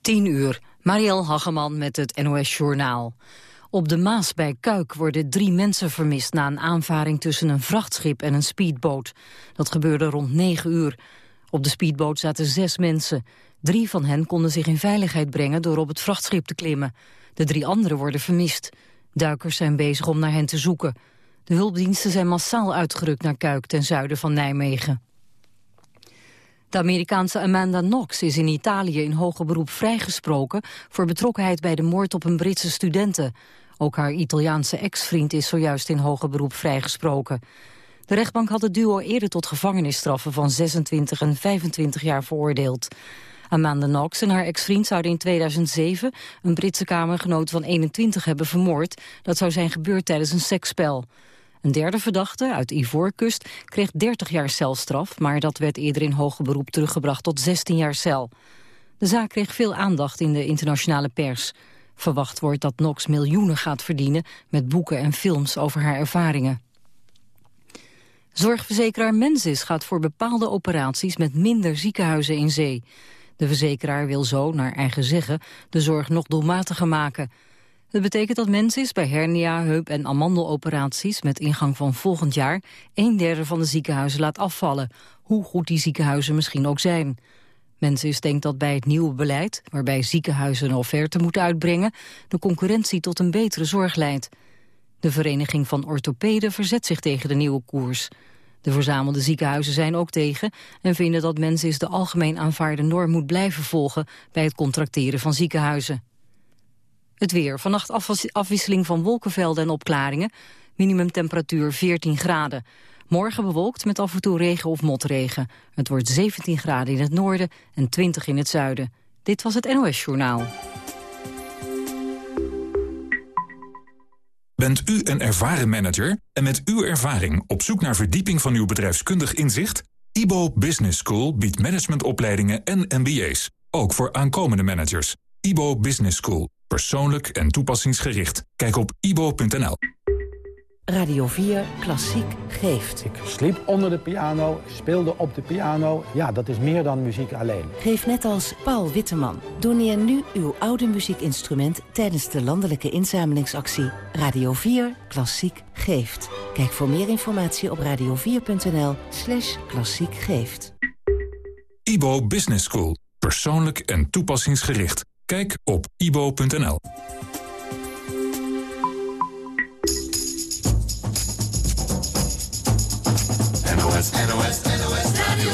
10 uur, Marielle Hageman met het NOS Journaal. Op de Maas bij Kuik worden drie mensen vermist... na een aanvaring tussen een vrachtschip en een speedboot. Dat gebeurde rond 9 uur. Op de speedboot zaten zes mensen. Drie van hen konden zich in veiligheid brengen door op het vrachtschip te klimmen. De drie anderen worden vermist. Duikers zijn bezig om naar hen te zoeken. De hulpdiensten zijn massaal uitgerukt naar Kuik ten zuiden van Nijmegen. De Amerikaanse Amanda Knox is in Italië in hoger beroep vrijgesproken... voor betrokkenheid bij de moord op een Britse studenten. Ook haar Italiaanse ex-vriend is zojuist in hoger beroep vrijgesproken. De rechtbank had het duo eerder tot gevangenisstraffen van 26 en 25 jaar veroordeeld. Amanda Knox en haar ex-vriend zouden in 2007 een Britse kamergenoot van 21 hebben vermoord. Dat zou zijn gebeurd tijdens een seksspel. Een derde verdachte uit Ivoorkust kreeg 30 jaar celstraf... maar dat werd eerder in hoger beroep teruggebracht tot 16 jaar cel. De zaak kreeg veel aandacht in de internationale pers. Verwacht wordt dat Knox miljoenen gaat verdienen... met boeken en films over haar ervaringen. Zorgverzekeraar Mensis gaat voor bepaalde operaties... met minder ziekenhuizen in zee. De verzekeraar wil zo, naar eigen zeggen, de zorg nog doelmatiger maken... Het betekent dat Mensis bij hernia, heup- en amandeloperaties... met ingang van volgend jaar een derde van de ziekenhuizen laat afvallen... hoe goed die ziekenhuizen misschien ook zijn. Mensis denkt dat bij het nieuwe beleid... waarbij ziekenhuizen een offerte moeten uitbrengen... de concurrentie tot een betere zorg leidt. De Vereniging van Orthopeden verzet zich tegen de nieuwe koers. De verzamelde ziekenhuizen zijn ook tegen... en vinden dat Mensis de algemeen aanvaarde norm moet blijven volgen... bij het contracteren van ziekenhuizen. Het weer. Vannacht afwisseling van wolkenvelden en opklaringen. Minimumtemperatuur 14 graden. Morgen bewolkt met af en toe regen of motregen. Het wordt 17 graden in het noorden en 20 in het zuiden. Dit was het NOS Journaal. Bent u een ervaren manager en met uw ervaring op zoek naar verdieping van uw bedrijfskundig inzicht? IBO Business School biedt managementopleidingen en MBA's, ook voor aankomende managers. IBO Business School Persoonlijk en toepassingsgericht. Kijk op ibo.nl. Radio 4 Klassiek geeft. Ik sliep onder de piano, speelde op de piano. Ja, dat is meer dan muziek alleen. Geef net als Paul Witteman. Doneer nu uw oude muziekinstrument tijdens de landelijke inzamelingsactie Radio 4 Klassiek geeft. Kijk voor meer informatie op radio4.nl slash klassiek geeft. IBO Business School. Persoonlijk en toepassingsgericht. Kijk op ibo.nl. NOS, NOS, NOS Radio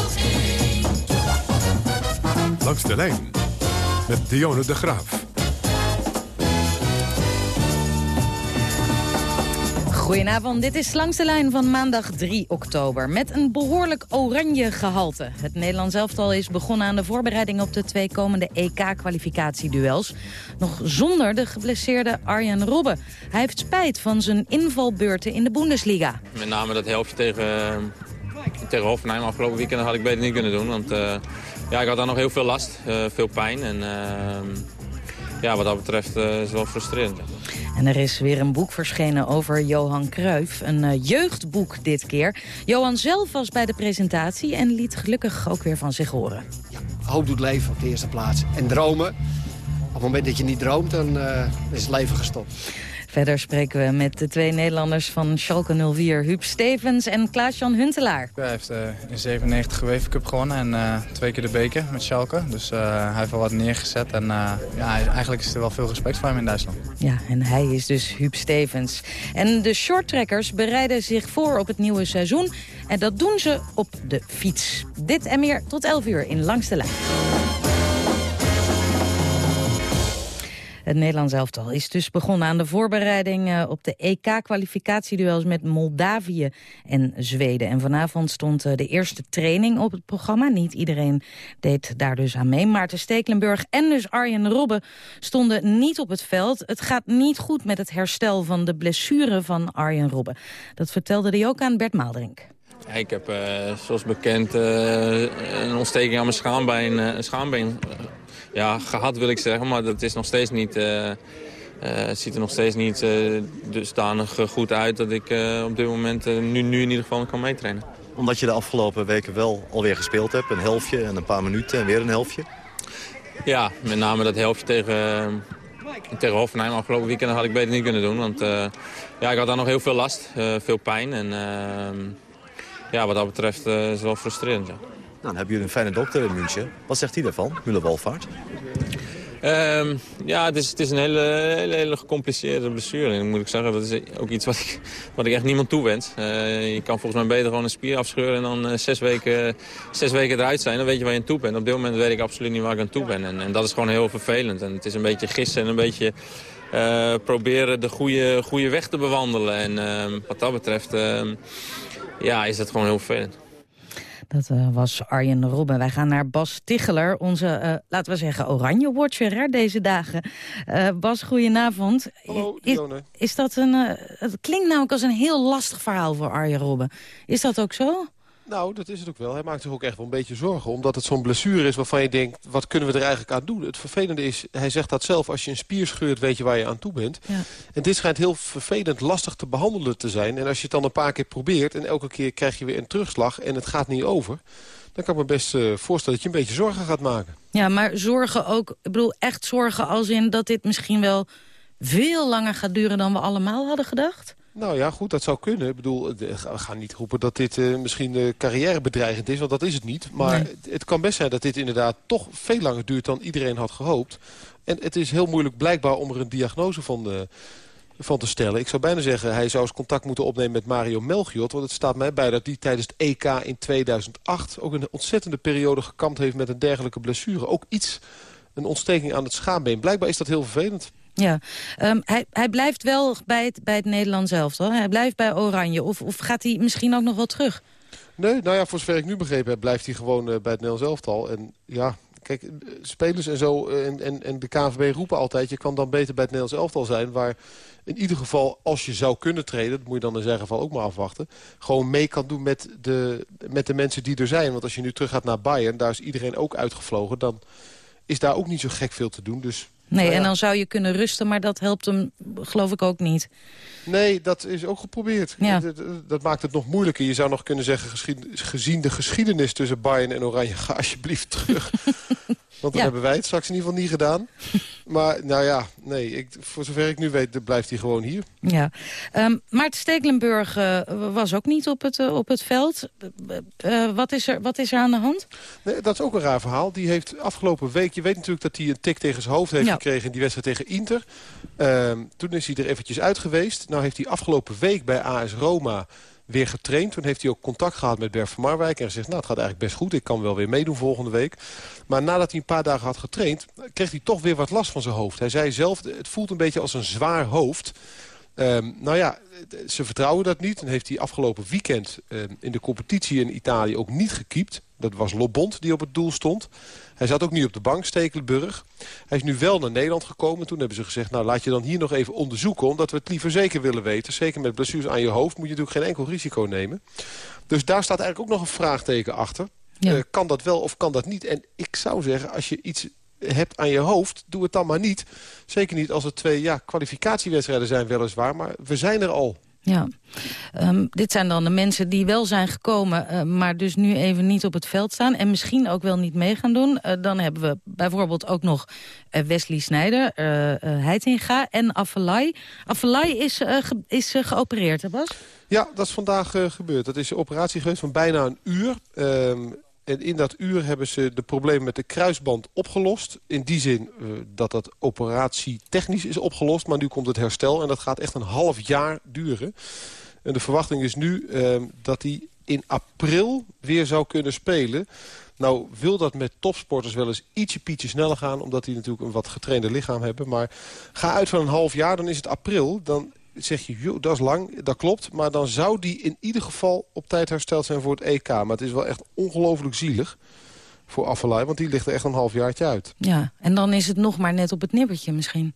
Langs de lijn met Dionne de Graaf. Goedenavond, dit is Langs de Lijn van maandag 3 oktober. Met een behoorlijk oranje gehalte. Het Nederlands elftal is begonnen aan de voorbereiding op de twee komende EK-kwalificatieduels. Nog zonder de geblesseerde Arjen Robben. Hij heeft spijt van zijn invalbeurten in de Bundesliga. Met name dat helftje tegen, tegen Hoffenheim afgelopen weekend had ik beter niet kunnen doen. Want uh, ja, ik had daar nog heel veel last, uh, veel pijn. En, ja, wat dat betreft is het wel frustrerend. En er is weer een boek verschenen over Johan Cruijff. Een uh, jeugdboek dit keer. Johan zelf was bij de presentatie en liet gelukkig ook weer van zich horen. Ja, hoop doet leven op de eerste plaats. En dromen. Op het moment dat je niet droomt, dan uh, is het leven gestopt. Verder spreken we met de twee Nederlanders van Schalke 04, Huub Stevens en Klaas-Jan Huntelaar. Hij heeft uh, in 97 de UEFA Cup gewonnen en uh, twee keer de beker met Schalke. Dus uh, hij heeft wel wat neergezet en ja, eigenlijk is er wel veel respect voor hem in Duitsland. Ja, en hij is dus Huub Stevens. En de shorttrekkers bereiden zich voor op het nieuwe seizoen. En dat doen ze op de fiets. Dit en meer tot 11 uur in Langs de Lijn. Het Nederlands elftal is dus begonnen aan de voorbereiding uh, op de EK-kwalificatieduels met Moldavië en Zweden. En vanavond stond uh, de eerste training op het programma. Niet iedereen deed daar dus aan mee. Maarten Stekelenburg en dus Arjen Robben stonden niet op het veld. Het gaat niet goed met het herstel van de blessure van Arjen Robben. Dat vertelde hij ook aan Bert Maalderink. Ik heb, uh, zoals bekend, een ontsteking aan mijn schaambeen, schaambeen ja, gehad wil ik zeggen, maar dat is nog steeds niet... Uh, het ziet er nog steeds niet uh, dusdanig goed uit dat ik op dit moment nu, nu in ieder geval kan meetrainen. Omdat je de afgelopen weken wel alweer gespeeld hebt, een helftje en een paar minuten en weer een helftje? Ja, met name dat helftje tegen, tegen Hoffenheim afgelopen weekend had ik beter niet kunnen doen. Want ja, ik had daar nog heel veel last, veel pijn. En ja, wat dat betreft is het wel frustrerend. Ja. Nou, dan hebben jullie een fijne dokter in München. Wat zegt hij daarvan, Müller-Walvaart? Um, ja, het is, het is een hele, hele, hele gecompliceerde blessure. En moet ik zeggen, dat is ook iets wat ik, wat ik echt niemand toewens. Uh, je kan volgens mij beter gewoon een spier afscheuren en dan uh, zes, weken, zes weken eruit zijn. Dan weet je waar je aan toe bent. Op dit moment weet ik absoluut niet waar ik aan toe ben. En, en dat is gewoon heel vervelend. En het is een beetje gissen en een beetje uh, proberen de goede, goede weg te bewandelen. En ehm, wat dat betreft ehm, ja, is dat gewoon heel vervelend. Dat uh, was Arjen Robben. Wij gaan naar Bas Ticheler, onze, uh, laten we zeggen, oranje watcher deze dagen. Uh, Bas, goedenavond. Hallo, is, is dat een, het klinkt namelijk als een heel lastig verhaal voor Arjen Robben. Is dat ook zo? Nou, dat is het ook wel. Hij maakt zich ook echt wel een beetje zorgen. Omdat het zo'n blessure is waarvan je denkt... wat kunnen we er eigenlijk aan doen? Het vervelende is, hij zegt dat zelf... als je een spier scheurt, weet je waar je aan toe bent. Ja. En dit schijnt heel vervelend lastig te behandelen te zijn. En als je het dan een paar keer probeert... en elke keer krijg je weer een terugslag en het gaat niet over... dan kan ik me best uh, voorstellen dat je een beetje zorgen gaat maken. Ja, maar zorgen ook... ik bedoel, echt zorgen als in dat dit misschien wel... veel langer gaat duren dan we allemaal hadden gedacht? Nou ja, goed, dat zou kunnen. Ik bedoel, we gaan niet roepen dat dit uh, misschien uh, carrièrebedreigend is, want dat is het niet. Maar nee. het, het kan best zijn dat dit inderdaad toch veel langer duurt dan iedereen had gehoopt. En het is heel moeilijk blijkbaar om er een diagnose van, uh, van te stellen. Ik zou bijna zeggen, hij zou eens contact moeten opnemen met Mario Melchiot. Want het staat mij bij dat die tijdens het EK in 2008 ook een ontzettende periode gekampt heeft met een dergelijke blessure. Ook iets, een ontsteking aan het schaambeen. Blijkbaar is dat heel vervelend. Ja, um, hij, hij blijft wel bij het, bij het Nederland zelf, toch? Hij blijft bij Oranje. Of, of gaat hij misschien ook nog wel terug? Nee, nou ja, voor zover ik nu begrepen heb, blijft hij gewoon uh, bij het Nederlands elftal. En ja, kijk, spelers en zo uh, en, en, en de KNVB roepen altijd... je kan dan beter bij het Nederlands elftal zijn... waar in ieder geval, als je zou kunnen treden... dat moet je dan in zijn geval ook maar afwachten... gewoon mee kan doen met de, met de mensen die er zijn. Want als je nu terug gaat naar Bayern, daar is iedereen ook uitgevlogen... dan is daar ook niet zo gek veel te doen. Dus Nee, nou en dan zou je kunnen rusten, maar dat helpt hem geloof ik ook niet. Nee, dat is ook geprobeerd. Ja. Dat, dat, maakt het nog moeilijker. Je zou nog kunnen zeggen, gezien de geschiedenis tussen Bayern en Oranje... ga alsjeblieft terug. Want dan ja. hebben wij het straks in ieder geval niet gedaan. Maar nou ja, nee, ik, voor zover ik nu weet blijft hij gewoon hier. Ja. Um, Maarten Stekelenburg uh, was ook niet op het, uh, op het veld. Uh, wat, is er, wat is er aan de hand? Nee, dat is ook een raar verhaal. Die heeft afgelopen week... Je weet natuurlijk dat hij een tik tegen zijn hoofd heeft ja. gekregen... in die wedstrijd tegen Inter. Um, toen is hij er eventjes uit geweest. Nou heeft hij afgelopen week bij AS Roma weer getraind. Toen heeft hij ook contact gehad met Bert van Marwijk. En gezegd, nou, het gaat eigenlijk best goed. Ik kan wel weer meedoen volgende week. Maar nadat hij een paar dagen had getraind... kreeg hij toch weer wat last van zijn hoofd. Hij zei zelf, het voelt een beetje als een zwaar hoofd. Um, nou ja, ze vertrouwen dat niet. En heeft hij afgelopen weekend um, in de competitie in Italië ook niet gekiept. Dat was Lobond die op het doel stond. Hij zat ook niet op de bank, Stekelenburg. Hij is nu wel naar Nederland gekomen. Toen hebben ze gezegd, nou laat je dan hier nog even onderzoeken... omdat we het liever zeker willen weten. Zeker met blessures aan je hoofd moet je natuurlijk geen enkel risico nemen. Dus daar staat eigenlijk ook nog een vraagteken achter. Ja. Uh, kan dat wel of kan dat niet? En ik zou zeggen, als je iets hebt aan je hoofd, doe het dan maar niet. Zeker niet als het twee ja, kwalificatiewedstrijden zijn weliswaar, maar we zijn er al. Ja, um, dit zijn dan de mensen die wel zijn gekomen... Uh, maar dus nu even niet op het veld staan... en misschien ook wel niet mee gaan doen. Uh, dan hebben we bijvoorbeeld ook nog uh, Wesley Snijder, Heitinga en Affelay. Affelay is, is geopereerd, hè Bas? Ja, dat is vandaag gebeurd. Dat is een operatie geweest van bijna een uur. Um, en in dat uur hebben ze de problemen met de kruisband opgelost. In die zin uh, dat dat operatie technisch is opgelost. Maar nu komt het herstel en dat gaat echt een half jaar duren. En de verwachting is nu uh, dat hij in april weer zou kunnen spelen. Nou wil dat met topsporters wel eens ietsje pietje sneller gaan... omdat die natuurlijk een wat getrainde lichaam hebben. Maar ga uit van een half jaar, dan is het april. Dan zeg je, joh, dat is lang, dat klopt. Maar dan zou die in ieder geval op tijd hersteld zijn voor het EK. Maar het is wel echt ongelooflijk zielig voor Affelay, want die ligt er echt een half jaartje uit. Ja, en dan is het nog maar net op het nippertje misschien.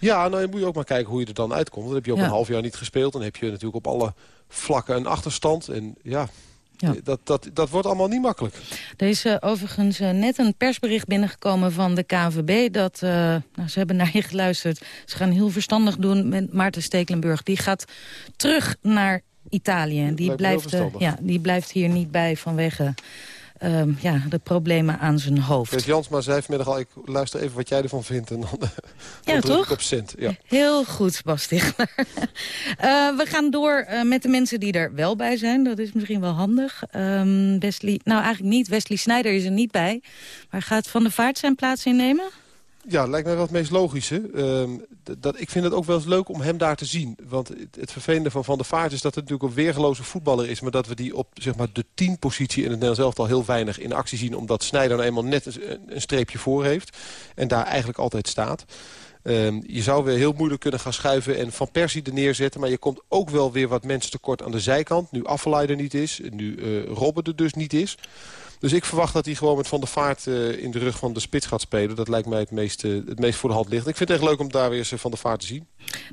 Ja, nou dan moet je ook maar kijken hoe je er dan uitkomt. Dan heb je ook ja. een half jaar niet gespeeld. Dan heb je natuurlijk op alle vlakken een achterstand. En ja, ja. Dat, dat, dat wordt allemaal niet makkelijk. Er is uh, overigens uh, net een persbericht binnengekomen van de KNVB. Dat, uh, nou, ze hebben naar je geluisterd. Ze gaan heel verstandig doen met Maarten Stekelenburg. Die gaat terug naar Italië. Die blijft, ja, die blijft hier niet bij vanwege ehm, ja, de problemen aan zijn hoofd. Jans Jansma zei vanmiddag al, ik luister even wat jij ervan vindt. En dan, dan ja, druk toch? op cent. Ja. Heel goed, Bas. Eh, we gaan door eh, met de mensen die er wel bij zijn. Dat is misschien wel handig. Ehm, Wesley, nou eigenlijk niet. Wesley Snijder is er niet bij. Maar gaat Van der Vaart zijn plaats innemen? Ja, lijkt mij wel het meest logische. Ehm, dat, ik vind het ook wel eens leuk om hem daar te zien. Want het, vervelende van Van der Vaart is dat het natuurlijk een weergeloze voetballer is... maar dat we die op zeg maar, de positie in het Nederlands elftal heel weinig in actie zien... omdat Snijder nou eenmaal net een, streepje voor heeft en daar eigenlijk altijd staat. Ehm, je zou weer heel moeilijk kunnen gaan schuiven en Van Persie er neerzetten... maar je komt ook wel weer wat mensen tekort aan de zijkant. Nu Affelaar er niet is, nu uh, Robben er dus niet is... Dus ik verwacht dat hij gewoon met Van der Vaart uh, in de rug van de spits gaat spelen. Dat lijkt mij het meest, uh, het meest voor de hand ligt. Ik vind het echt leuk om daar weer eens Van der Vaart te zien.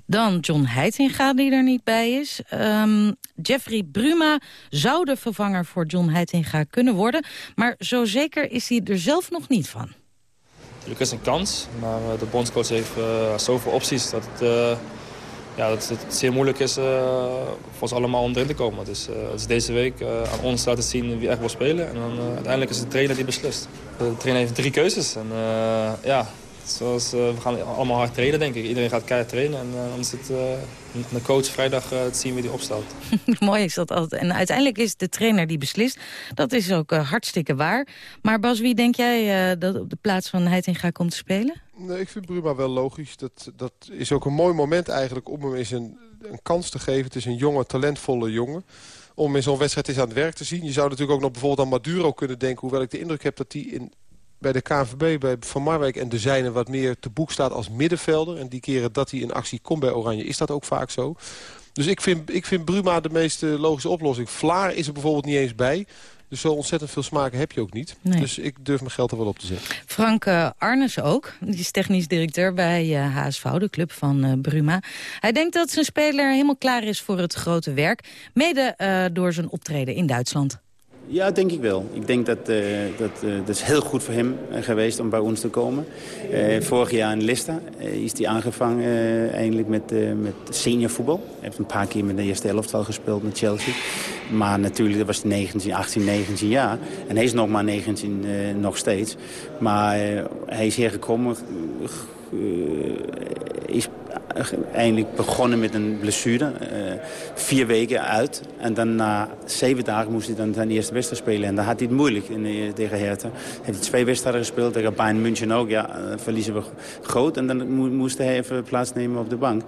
Dan John Heitinga die er niet bij is. Um, Jeffrey Bruma zou de vervanger voor John Heitinga kunnen worden. Maar zo zeker is hij er zelf nog niet van. Natuurlijk is een kans, maar de bondscoach heeft uh, zoveel opties dat het ja, dat het zeer moeilijk is uh, voor ons allemaal om erin te komen. Dus het is deze week uh, aan ons laten zien wie echt wil spelen. En dan uiteindelijk is het de trainer die beslist. De trainer heeft drie keuzes. En ja, zoals, we gaan allemaal hard trainen, denk ik. Iedereen gaat keihard trainen. En dan is het de coach vrijdag te zien wie die opstelt. Mooi is dat altijd. En uiteindelijk is de trainer die beslist. Dat is ook hartstikke waar. Maar Bas, wie denk jij dat op de plaats van Heitinga komt spelen? Nee, ik vind Bruma wel logisch. Dat, dat is ook een mooi moment eigenlijk om hem eens een, kans te geven. Het is een jonge, talentvolle jongen. Om in zo'n wedstrijd eens aan het werk te zien. Je zou natuurlijk ook nog bijvoorbeeld aan Maduro kunnen denken. Hoewel ik de indruk heb dat hij in, bij de KNVB, bij Van Marwijk en de Zijne... wat meer te boek staat als middenvelder. En die keren dat hij in actie komt bij Oranje is dat ook vaak zo. Dus ik vind, ik vind Bruma de meest logische oplossing. Vlaar is er bijvoorbeeld niet eens bij. Dus zo ontzettend veel smaken heb je ook niet. Nee. Dus ik durf mijn geld er wel op te zetten. Frank uh, Arnes ook. Die is technisch directeur bij uh, HSV, de club van uh, Bruma. Hij denkt dat zijn speler helemaal klaar is voor het grote werk. Mede door zijn optreden in Duitsland. Ja, denk ik wel. Ik denk dat uh, dat, uh, dat is heel goed voor hem geweest om bij ons te komen. Uh, vorig jaar in Leicester is hij aangevangen eindelijk met, met senior voetbal. Hij heeft een paar keer met de eerste elftal gespeeld met Chelsea. Maar natuurlijk, dat was hij 19, 18, 19 jaar. En hij is nog maar 19 nog steeds. Maar hij is hier gekomen... is eindelijk begonnen met een blessure. Uh, vier weken uit. En dan na zeven dagen moest hij dan zijn eerste wedstrijd spelen. En dan had hij het moeilijk in, uh, tegen Hertha. Heeft hij twee wedstrijden gespeeld. Tegen Bayern München ook. Ja, verliezen we groot. En dan mo moest hij even plaatsnemen op de bank.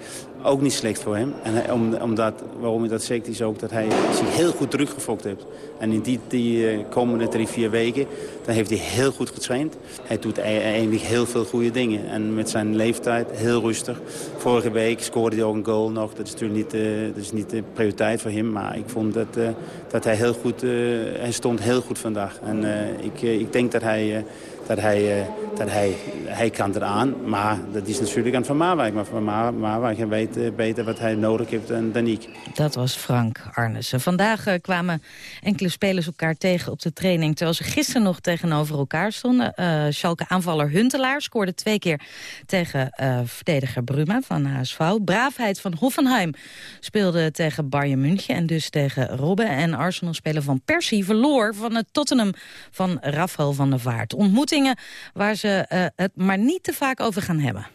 Ook niet slecht voor hem. En omdat, waarom hij dat zegt is ook dat hij zich heel goed teruggefokt heeft. En in die, die komende drie, vier weken dan heeft hij heel goed getraind. Hij doet eigenlijk heel veel goede dingen. En met zijn leeftijd heel rustig. Vorige week scoorde hij ook een goal nog. Dat is natuurlijk niet, uh, dat is niet de prioriteit voor hem. Maar ik vond dat, uh, dat hij heel goed... Uh, hij stond heel goed vandaag. En ik, ik denk dat hij... dat hij, dat hij, hij kan eraan, maar dat is natuurlijk aan Van Marwijk. Maar Van Mar Marwijk weet beter wat hij nodig heeft dan, ik. Dat was Frank Arnissen. Vandaag kwamen enkele spelers elkaar tegen op de training... terwijl ze gisteren nog tegenover elkaar stonden. Uh, Schalke-aanvaller Huntelaar scoorde twee keer tegen verdediger Bruma van HSV. Braafheid van Hoffenheim speelde tegen Bayern München en dus tegen Robben. En Arsenal-speler van Persie verloor van het Tottenham van Rafael van der Vaart. Waar ze uh, het maar niet te vaak over gaan hebben.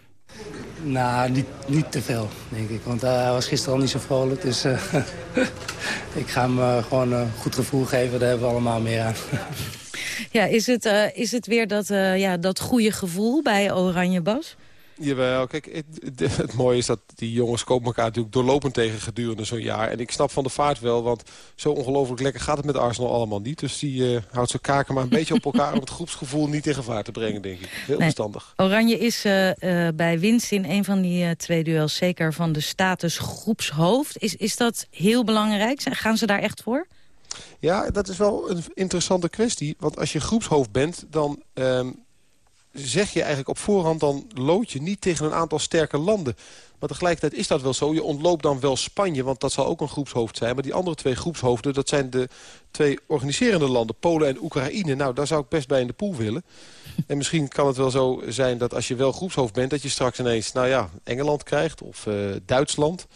Nou, niet, niet te veel, denk ik. Want uh, hij was gisteren al niet zo vrolijk. Dus uh, ik ga hem uh, gewoon een goed gevoel geven. Daar hebben we allemaal meer aan. ja, is het, is het weer dat, ja, dat goede gevoel bij Oranje Bas? Jawel, kijk, het, het, mooie is dat die jongens komen elkaar natuurlijk doorlopend tegen gedurende zo'n jaar. En ik snap van de vaart wel, want zo ongelooflijk lekker gaat het met Arsenal allemaal niet. Dus die uh, houdt zijn kaken maar een beetje op elkaar om het groepsgevoel niet in gevaar te brengen, denk ik. Heel nee. verstandig. Oranje is uh, uh, bij winst in een van die twee duels zeker van de status groepshoofd. Is, is dat heel belangrijk? Gaan ze daar echt voor? Ja, dat is wel een interessante kwestie. Want als je groepshoofd bent, dan... Um, zeg je eigenlijk op voorhand... dan lood je niet tegen een aantal sterke landen. Maar tegelijkertijd is dat wel zo. Je ontloopt dan wel Spanje, want dat zal ook een groepshoofd zijn. Maar die andere twee groepshoofden, dat zijn de twee organiserende landen. Polen en Oekraïne. Nou, daar zou ik best bij in de pool willen. En misschien kan het wel zo zijn dat als je wel groepshoofd bent... dat je straks ineens, nou ja, Engeland krijgt of uh, Duitsland...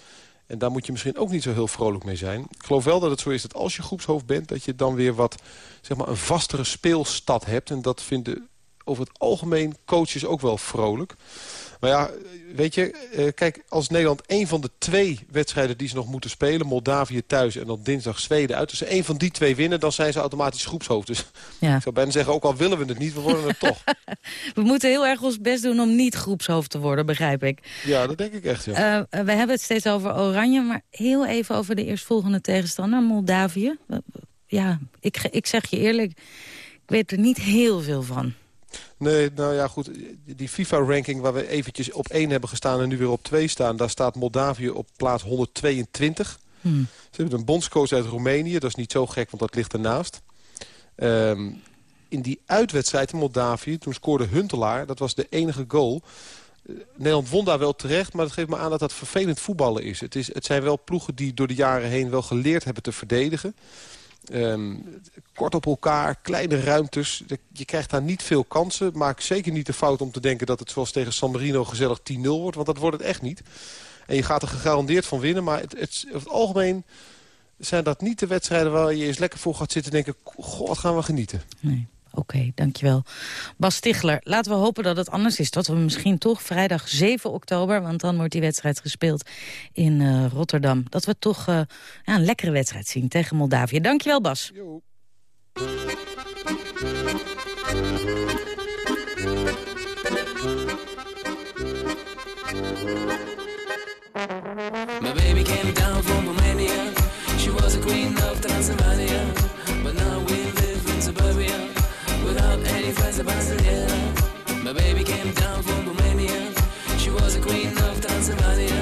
En daar moet je misschien ook niet zo heel vrolijk mee zijn. Ik geloof wel dat het zo is dat als je groepshoofd bent... dat je dan weer wat, zeg maar, een vastere speelstad hebt. En dat vinden over het algemeen coaches ook wel vrolijk. Maar ja, weet je, eh, kijk, als Nederland één van de twee wedstrijden die ze nog moeten spelen... Moldavië thuis en dan dinsdag Zweden uit... als ze één van die twee winnen, dan zijn ze automatisch groepshoofd. Dus ja. ik zou bijna zeggen, ook al willen we het niet, we worden het toch. we moeten heel erg ons best doen om niet groepshoofd te worden, begrijp ik. Ja, dat denk ik echt, ja. Uh, we hebben het steeds over Oranje, maar heel even over de eerstvolgende tegenstander, Moldavië. Ja, ik, ik zeg je eerlijk, ik weet er niet heel veel van. Nee, nou ja, goed. Die FIFA-ranking waar we eventjes op één hebben gestaan... en nu weer op twee staan, daar staat Moldavië op plaats 122. Hmm. Ze hebben een bondscoach uit Roemenië. Dat is niet zo gek, want dat ligt ernaast. Um, in die uitwedstrijd in Moldavië, toen scoorde Huntelaar... dat was de enige goal... Uh, Nederland won daar wel terecht, maar dat geeft me aan dat dat vervelend voetballen is. Het, is. het zijn wel ploegen die door de jaren heen wel geleerd hebben te verdedigen. Um, kort op elkaar, kleine ruimtes. Je krijgt daar niet veel kansen. Maak zeker niet de fout om te denken dat het zoals tegen San Marino gezellig 10-0 wordt. Want dat wordt het echt niet. En je gaat er gegarandeerd van winnen. Maar het, het, over het algemeen zijn dat niet de wedstrijden waar je eens lekker voor gaat zitten en denken... wat gaan we genieten. Nee. Oké, dankjewel. Bas Stichler, laten we hopen dat het anders is. Dat we misschien toch vrijdag 7 oktober... want dan wordt die wedstrijd gespeeld in uh, Rotterdam... dat we toch uh, ja, een lekkere wedstrijd zien tegen Moldavië. Dankjewel, Bas. Jo. My baby came down from Romania. She was a queen of Transylvania. Of My baby came down from Romania. She was a queen of Transylvania.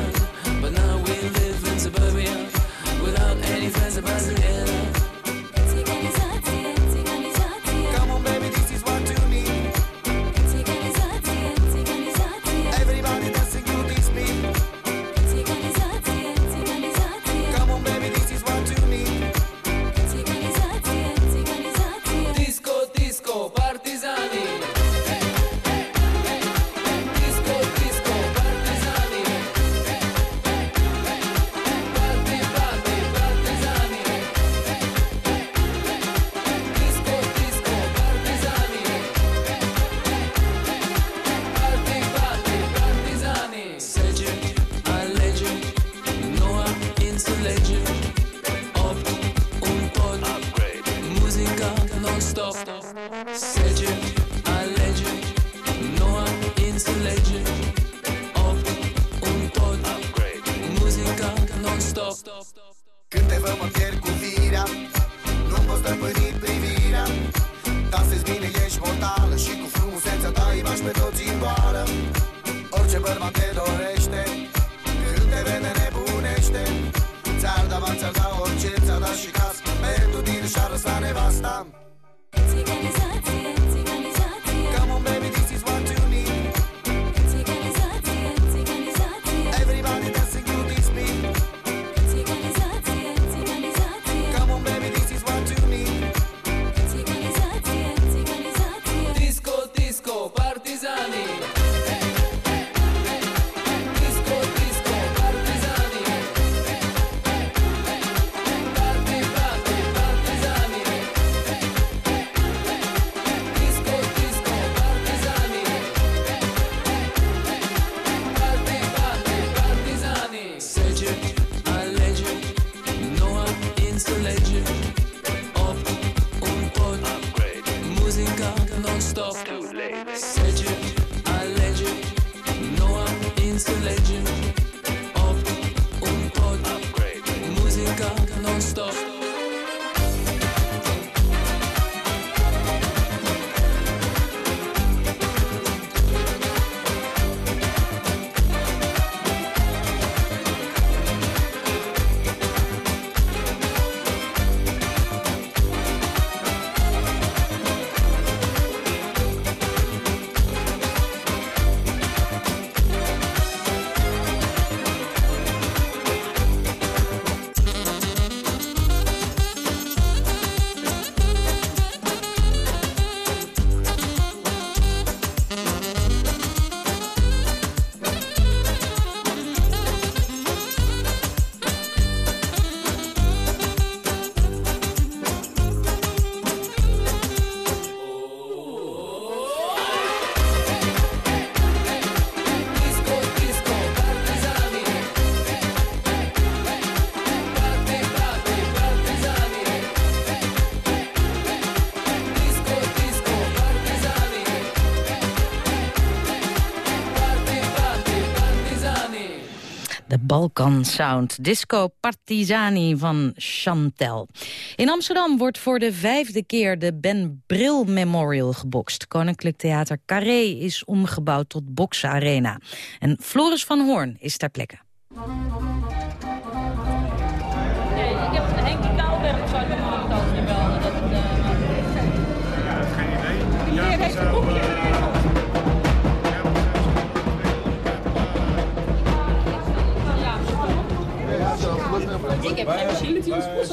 Balkan Sound. Disco Partizani van Chantel. In Amsterdam wordt voor de vijfde keer de Ben Bril Memorial gebokst. Koninklijk Theater Carré is omgebouwd tot boksarena. En Floris van Hoorn is ter plekke.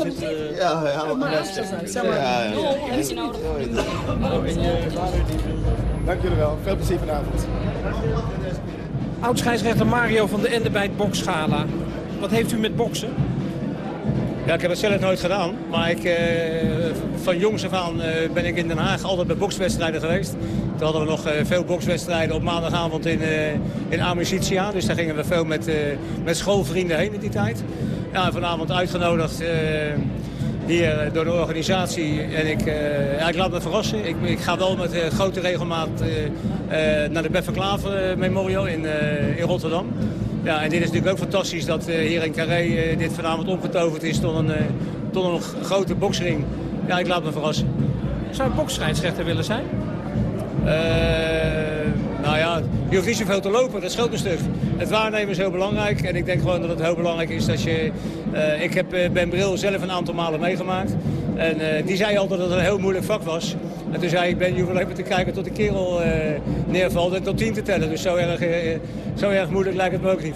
Natuurlijk. Ja, ja, maar dat is Ja, ja. Dank jullie wel. Veel plezier vanavond. Oud-scheidsrechter Mario van de Ende bij het Boksgala. Wat heeft u met boksen? Ja, ik heb het zelf nooit gedaan. Maar ik, eh, van jongs af aan eh, ben ik in Den Haag altijd bij bokswedstrijden geweest. Toen hadden we nog eh, veel bokswedstrijden op maandagavond in, uh, in Amicitia. Dus daar gingen we veel met, met schoolvrienden heen in die tijd. Ja, vanavond uitgenodigd hier door de organisatie. En ik, ja, ik laat me verrassen. Ik, ik ga wel met grote regelmaat naar de Beffer Memorial in, in Rotterdam. Ja, en dit is natuurlijk ook fantastisch dat hier in Carré dit vanavond omgetoverd is tot een, tot een grote boksring. Ja, ik laat me verrassen. Zou je boksscheidsrechter willen zijn? Nou ja, je hoeft niet zoveel te lopen, dat scheelt een stuk. Het waarnemen is heel belangrijk en ik denk gewoon dat het heel belangrijk is dat je... Uh, ik heb uh, Ben Bril zelf een aantal malen meegemaakt. En die zei altijd dat het een heel moeilijk vak was. En toen zei ik, Ben, je hoeft maar te kijken tot de kerel neervalt en tot tien te tellen. Dus zo erg, zo erg moeilijk lijkt het me ook niet.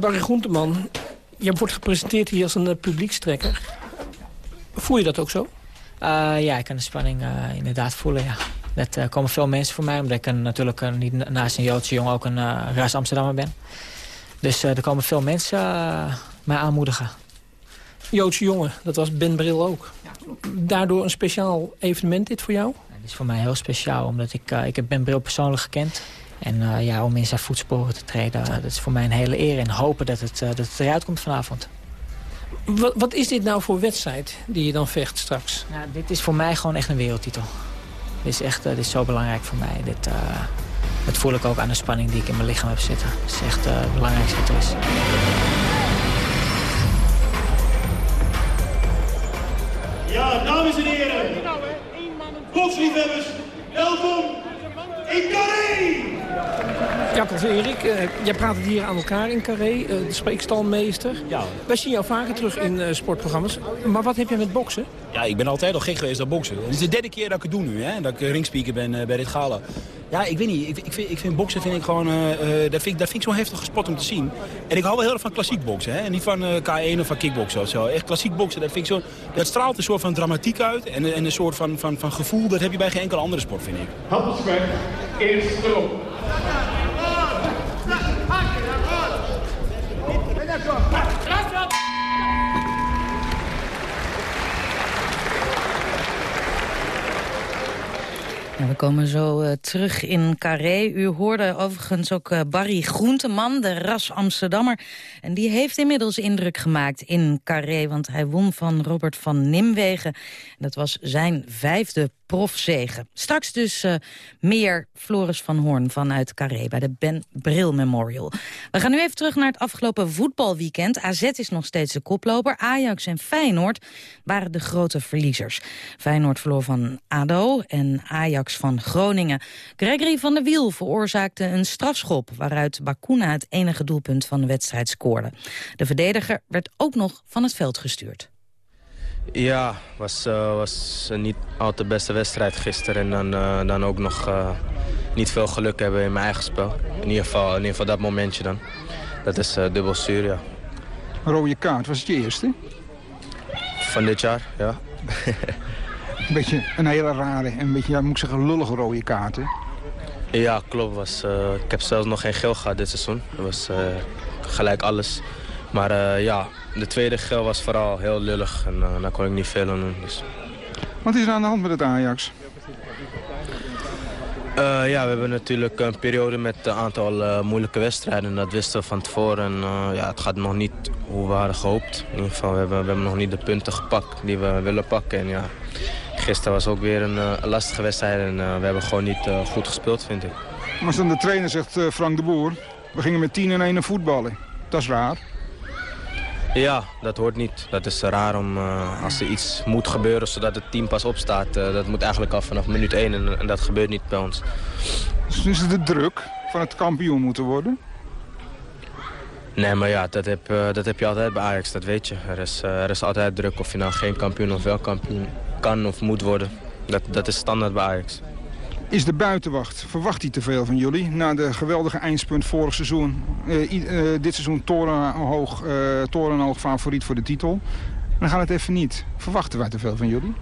Barry Groenteman, je wordt gepresenteerd hier als een publiekstrekker. Voel je dat ook zo? Uh, ja, ik kan de spanning inderdaad voelen, ja. Er komen veel mensen voor mij, omdat ik een, natuurlijk niet naast een Joodse jongen ook een ras Amsterdammer ben. Dus er komen veel mensen mij aanmoedigen. Joodse jongen, dat was Ben Bril ook. Daardoor een speciaal evenement dit voor jou? Ja, dit is voor mij heel speciaal, omdat ik, ik heb Ben Bril persoonlijk gekend. En uh, ja, om in zijn voetsporen te treden, uh, dat is voor mij een hele eer. En hopen dat het, uh, dat het eruit komt vanavond. Wat, wat, is dit nou voor wedstrijd die je dan vecht straks? Nou, dit is voor mij gewoon echt een wereldtitel. Dit is echt dit is zo belangrijk voor mij. Dit, dat voel ik ook aan de spanning die ik in mijn lichaam heb zitten. Het is echt het belangrijkste wat er is. Ja, dames en heren. Boksliefhebbers, welkom in Carré! Jakkels Erik, uh, jij praat het hier aan elkaar in Carré, uh, de spreekstalmeester. Ja. Wij zien jou vaker terug in uh, sportprogramma's. Maar wat heb je met boksen? Ja, ik ben altijd al gek geweest aan boksen. Het is de derde keer dat ik het doe nu, hè, dat ik ringspeaker ben bij dit gala. Ja, ik weet niet. Ik, ik, vind, ik vind boksen vind ik gewoon, dat vind ik, dat vind ik zo'n heftige sport om te zien. En ik hou wel heel erg van klassiek boksen. Hè? En niet van K1 of van kickboksen of zo. Echt klassiek boksen, dat, vind ik zo, dat straalt een soort van dramatiek uit. En, en een soort van, van, van gevoel, dat heb je bij geen enkele andere sport, vind ik. Handelswerk, eerst erop. Thank you. We komen zo uh, terug in Carré. U hoorde overigens ook uh, Barry Groenteman, de ras Amsterdammer. En die heeft inmiddels indruk gemaakt in Carré... want hij won van Robert van Nimwegen. Dat was zijn vijfde profzegen. Straks dus uh, meer Floris van Hoorn vanuit Carré bij de Ben Bril Memorial. We gaan nu even terug naar het afgelopen voetbalweekend. AZ is nog steeds de koploper. Ajax en Feyenoord waren de grote verliezers. Feyenoord verloor van ADO en Ajax van Groningen. Gregory van der Wiel veroorzaakte een strafschop... waaruit Bakuna het enige doelpunt van de wedstrijd scoorde. De verdediger werd ook nog van het veld gestuurd. Ja, was, uh, was niet al de beste wedstrijd gisteren. En dan, uh, dan ook nog uh, niet veel geluk hebben in mijn eigen spel. In ieder geval, in ieder geval dat momentje dan. Dat is dubbel zuur, ja. Een rode kaart, was het je eerste? Van dit jaar, ja. een beetje een hele rare en een beetje, ja, moet ik zeggen, lullige rode kaart, hè? Ja, klopt. Was, ik heb zelfs nog geen geel gehad dit seizoen. Dat was gelijk alles. Maar ja, de tweede geel was vooral heel lullig en daar kon ik niet veel aan doen. Dus. Wat is er aan de hand met het Ajax? Ja, we hebben natuurlijk een periode met een aantal moeilijke wedstrijden. Dat wisten we van tevoren. En ja, het gaat nog niet hoe we hadden gehoopt. In ieder geval, we hebben, we hebben nog niet de punten gepakt die we willen pakken. En ja, gisteren was ook weer een, een lastige wedstrijd en we hebben gewoon niet goed gespeeld, vind ik. Maar dan de trainer zegt, Frank de Boer, we gingen met 10 en 1 voetballen. Dat is raar. Ja, dat hoort niet. Dat is raar om, als er iets moet gebeuren zodat het team pas opstaat. dat moet eigenlijk al vanaf minuut 1 en, en, dat gebeurt niet bij ons. Dus is het de druk van het kampioen moeten worden? Nee, maar ja, dat heb, uh, dat heb je altijd bij Ajax, dat weet je. Er is, uh, er is altijd druk of je nou geen kampioen of wel kampioen kan of moet worden. Dat, dat is standaard bij Ajax. Is de buitenwacht, verwacht hij te veel van jullie? Na de geweldige eindspunt vorig seizoen, uh, dit seizoen torenhoog, torenhoog favoriet voor de titel. Dan gaat het even niet. Verwachten wij te veel van jullie?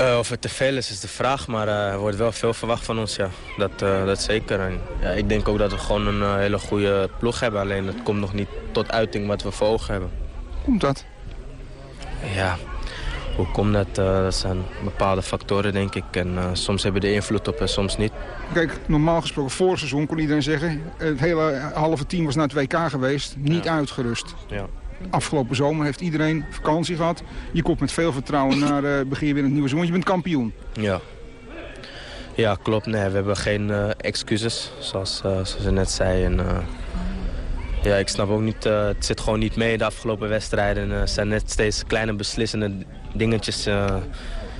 Uh, of het te veel is, is de vraag. Maar uh, er wordt wel veel verwacht van ons, ja. Dat, uh, dat zeker. En, ja, ik denk ook dat we gewoon een hele goede ploeg hebben. Alleen het komt nog niet tot uiting wat we voor ogen hebben. Komt dat? Ja, hoe komt dat? dat zijn bepaalde factoren, denk ik. En soms hebben de invloed op en soms niet. Kijk, normaal gesproken, vorig seizoen kon iedereen zeggen... het hele halve team was naar het WK geweest, niet uitgerust. Ja. Afgelopen zomer heeft iedereen vakantie gehad. Je komt met veel vertrouwen naar uh, begin weer het nieuwe seizoen. Je bent kampioen. Ja. Ja, klopt. Nee, we hebben geen uh, excuses, zoals, uh, zoals je net zei. En, ja, ik snap ook niet, het zit gewoon niet mee de afgelopen wedstrijden. het zijn net steeds kleine beslissende dingetjes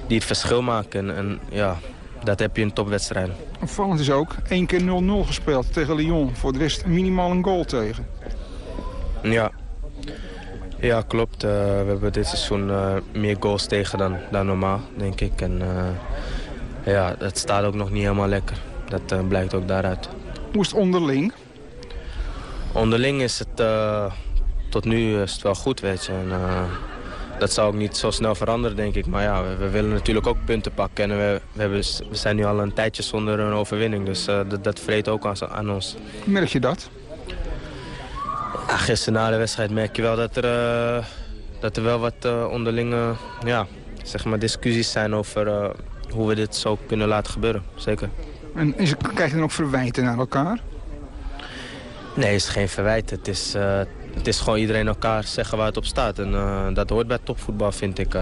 die het verschil maken. En, en, ja, dat heb je in topwedstrijden. Opvallend is ook, één keer 0-0 gespeeld tegen Lyon. Voor de rest minimaal een goal tegen. Ja, ja, klopt. Uh, we hebben dit seizoen uh, meer goals tegen dan, dan normaal, denk ik. En uh, ja, het staat ook nog niet helemaal lekker. Dat blijkt ook daaruit. Hoe is het onderling? Onderling is het tot nu is het wel goed, weet je. En, dat zou ook niet zo snel veranderen, denk ik. Maar ja, we, we willen natuurlijk ook punten pakken. En we, we, hebben, we zijn nu al een tijdje zonder een overwinning. Dus dat, dat vreet ook aan, aan ons. Merk je dat? Ja, gisteren na de wedstrijd merk je wel dat er, uh, dat er wel wat uh, onderlinge ja, zeg maar discussies zijn over uh, hoe we dit zo kunnen laten gebeuren. Zeker. En is, krijg je dan ook verwijten naar elkaar? Nee, het is geen verwijt. Het is, het is gewoon iedereen elkaar zeggen waar het op staat. En dat hoort bij topvoetbal, vind ik.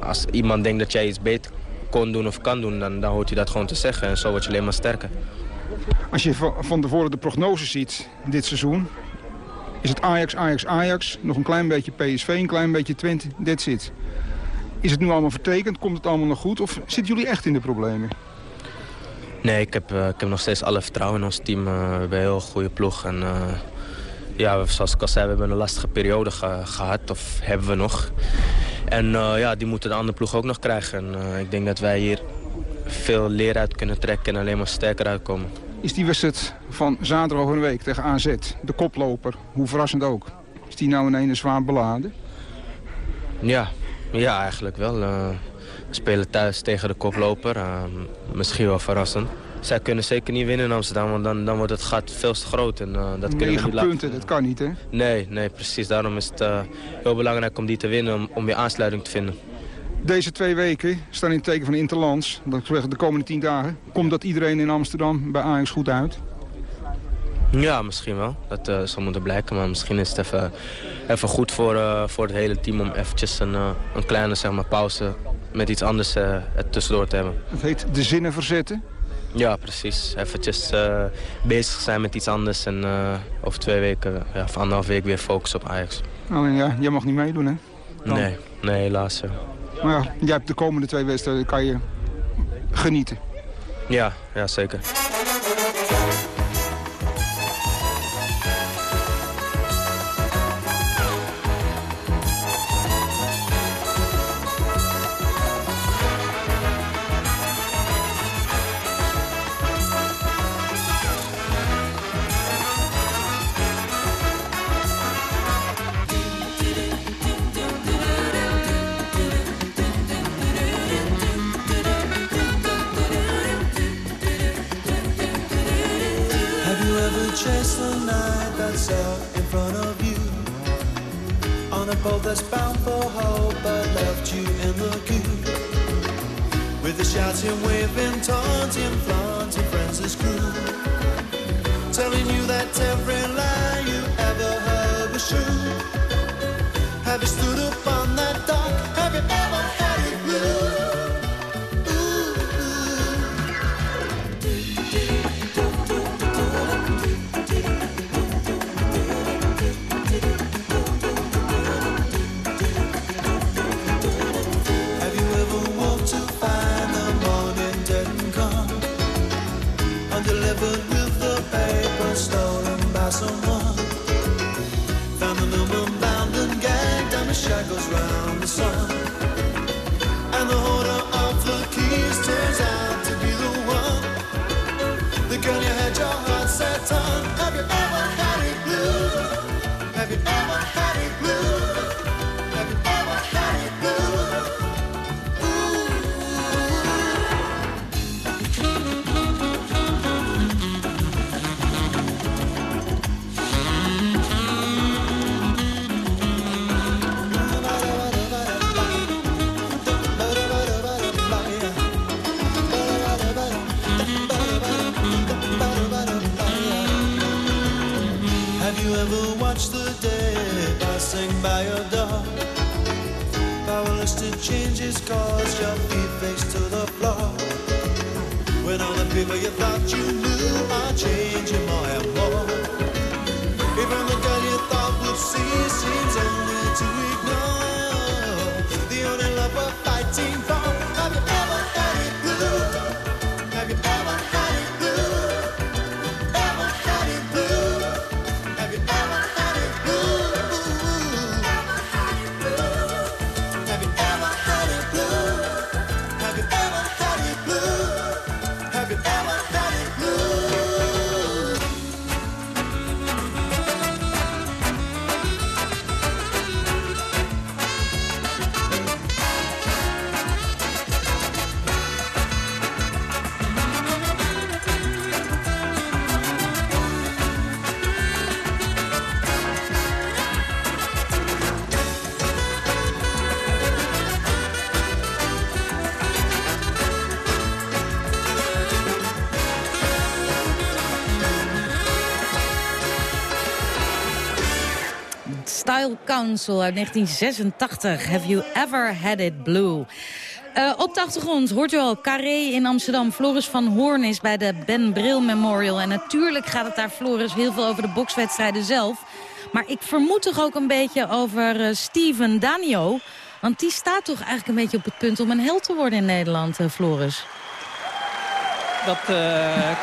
als iemand denkt dat jij iets beter kon doen of kan doen, dan, dan hoort hij dat gewoon te zeggen. En zo word je alleen maar sterker. Als je van tevoren de prognose ziet dit seizoen is het Ajax, Ajax, Ajax. Nog een klein beetje PSV, een klein beetje Twente. That's it. Is het nu allemaal vertekend? Komt het allemaal nog goed? Of zitten jullie echt in de problemen? Nee, ik heb, uh, ik heb nog steeds alle vertrouwen in ons team. Uh, we hebben een heel goede ploeg. En, uh, ja, zoals ik al zei, we hebben een lastige periode ge gehad. Of hebben we nog. En ja, die moeten de andere ploeg ook nog krijgen. En ik denk dat wij hier veel leer uit kunnen trekken en alleen maar sterker uitkomen is die wedstrijd van zaterdag over een week tegen AZ. De koploper, hoe verrassend ook. Is die nou in ene zwaar beladen? Ja, ja eigenlijk wel. Uh, we spelen thuis tegen de koploper. Uh, misschien wel verrassend. Zij kunnen zeker niet winnen in Amsterdam, want dan, dan wordt het gat veel te groot. En, uh, dat kunnen punten, dat kan niet hè? Nee, nee, precies. Daarom is het heel belangrijk om die te winnen, om, om weer aansluiting te vinden. Deze twee weken staan in het teken van Interlands. Dat zeggen de komende tien dagen. Komt dat iedereen in Amsterdam bij Ajax goed uit? Ja, misschien wel. Dat uh, zal moeten blijken. Maar misschien is het even, even goed voor, uh, voor het hele team om eventjes een, uh, een kleine zeg maar, pauze met iets anders tussendoor te hebben. Het heet de zinnen verzetten? Ja, precies. Eventjes bezig zijn met iets anders en over twee weken, ja, of anderhalf week weer focussen op Ajax. Alleen ja, jij mag niet meedoen hè? Nee, nee, helaas. Maar ja, jij hebt de komende twee wedstrijden kan je genieten. Ja, ja zeker. The shouting, waving, taunting, flaunting friends as crew. Telling you that every lie you ever heard was true. Have you stood up on that dock? Have you ever shackles round the sun. And the holder of the keys turns out to be the one. The girl you had your heart set on. Have you ever had it blue? Have you ever passing by your door? Powerless to change its course, your feet face to the floor. When all the people you thought you knew are changing more and more. Even the girl you thought would see seems only to ignore. Council uit 1986. Have you ever had it blue? Eh, op de achtergrond hoort u al Carré in Amsterdam. Floris van Hoorn is bij de Ben Bril Memorial. En natuurlijk gaat het daar, Floris, heel veel over de bokswedstrijden zelf. Maar ik vermoed toch ook een beetje over eh, Steven Danio. Want die staat toch eigenlijk een beetje op het punt om een held te worden in Nederland, eh, Floris. Dat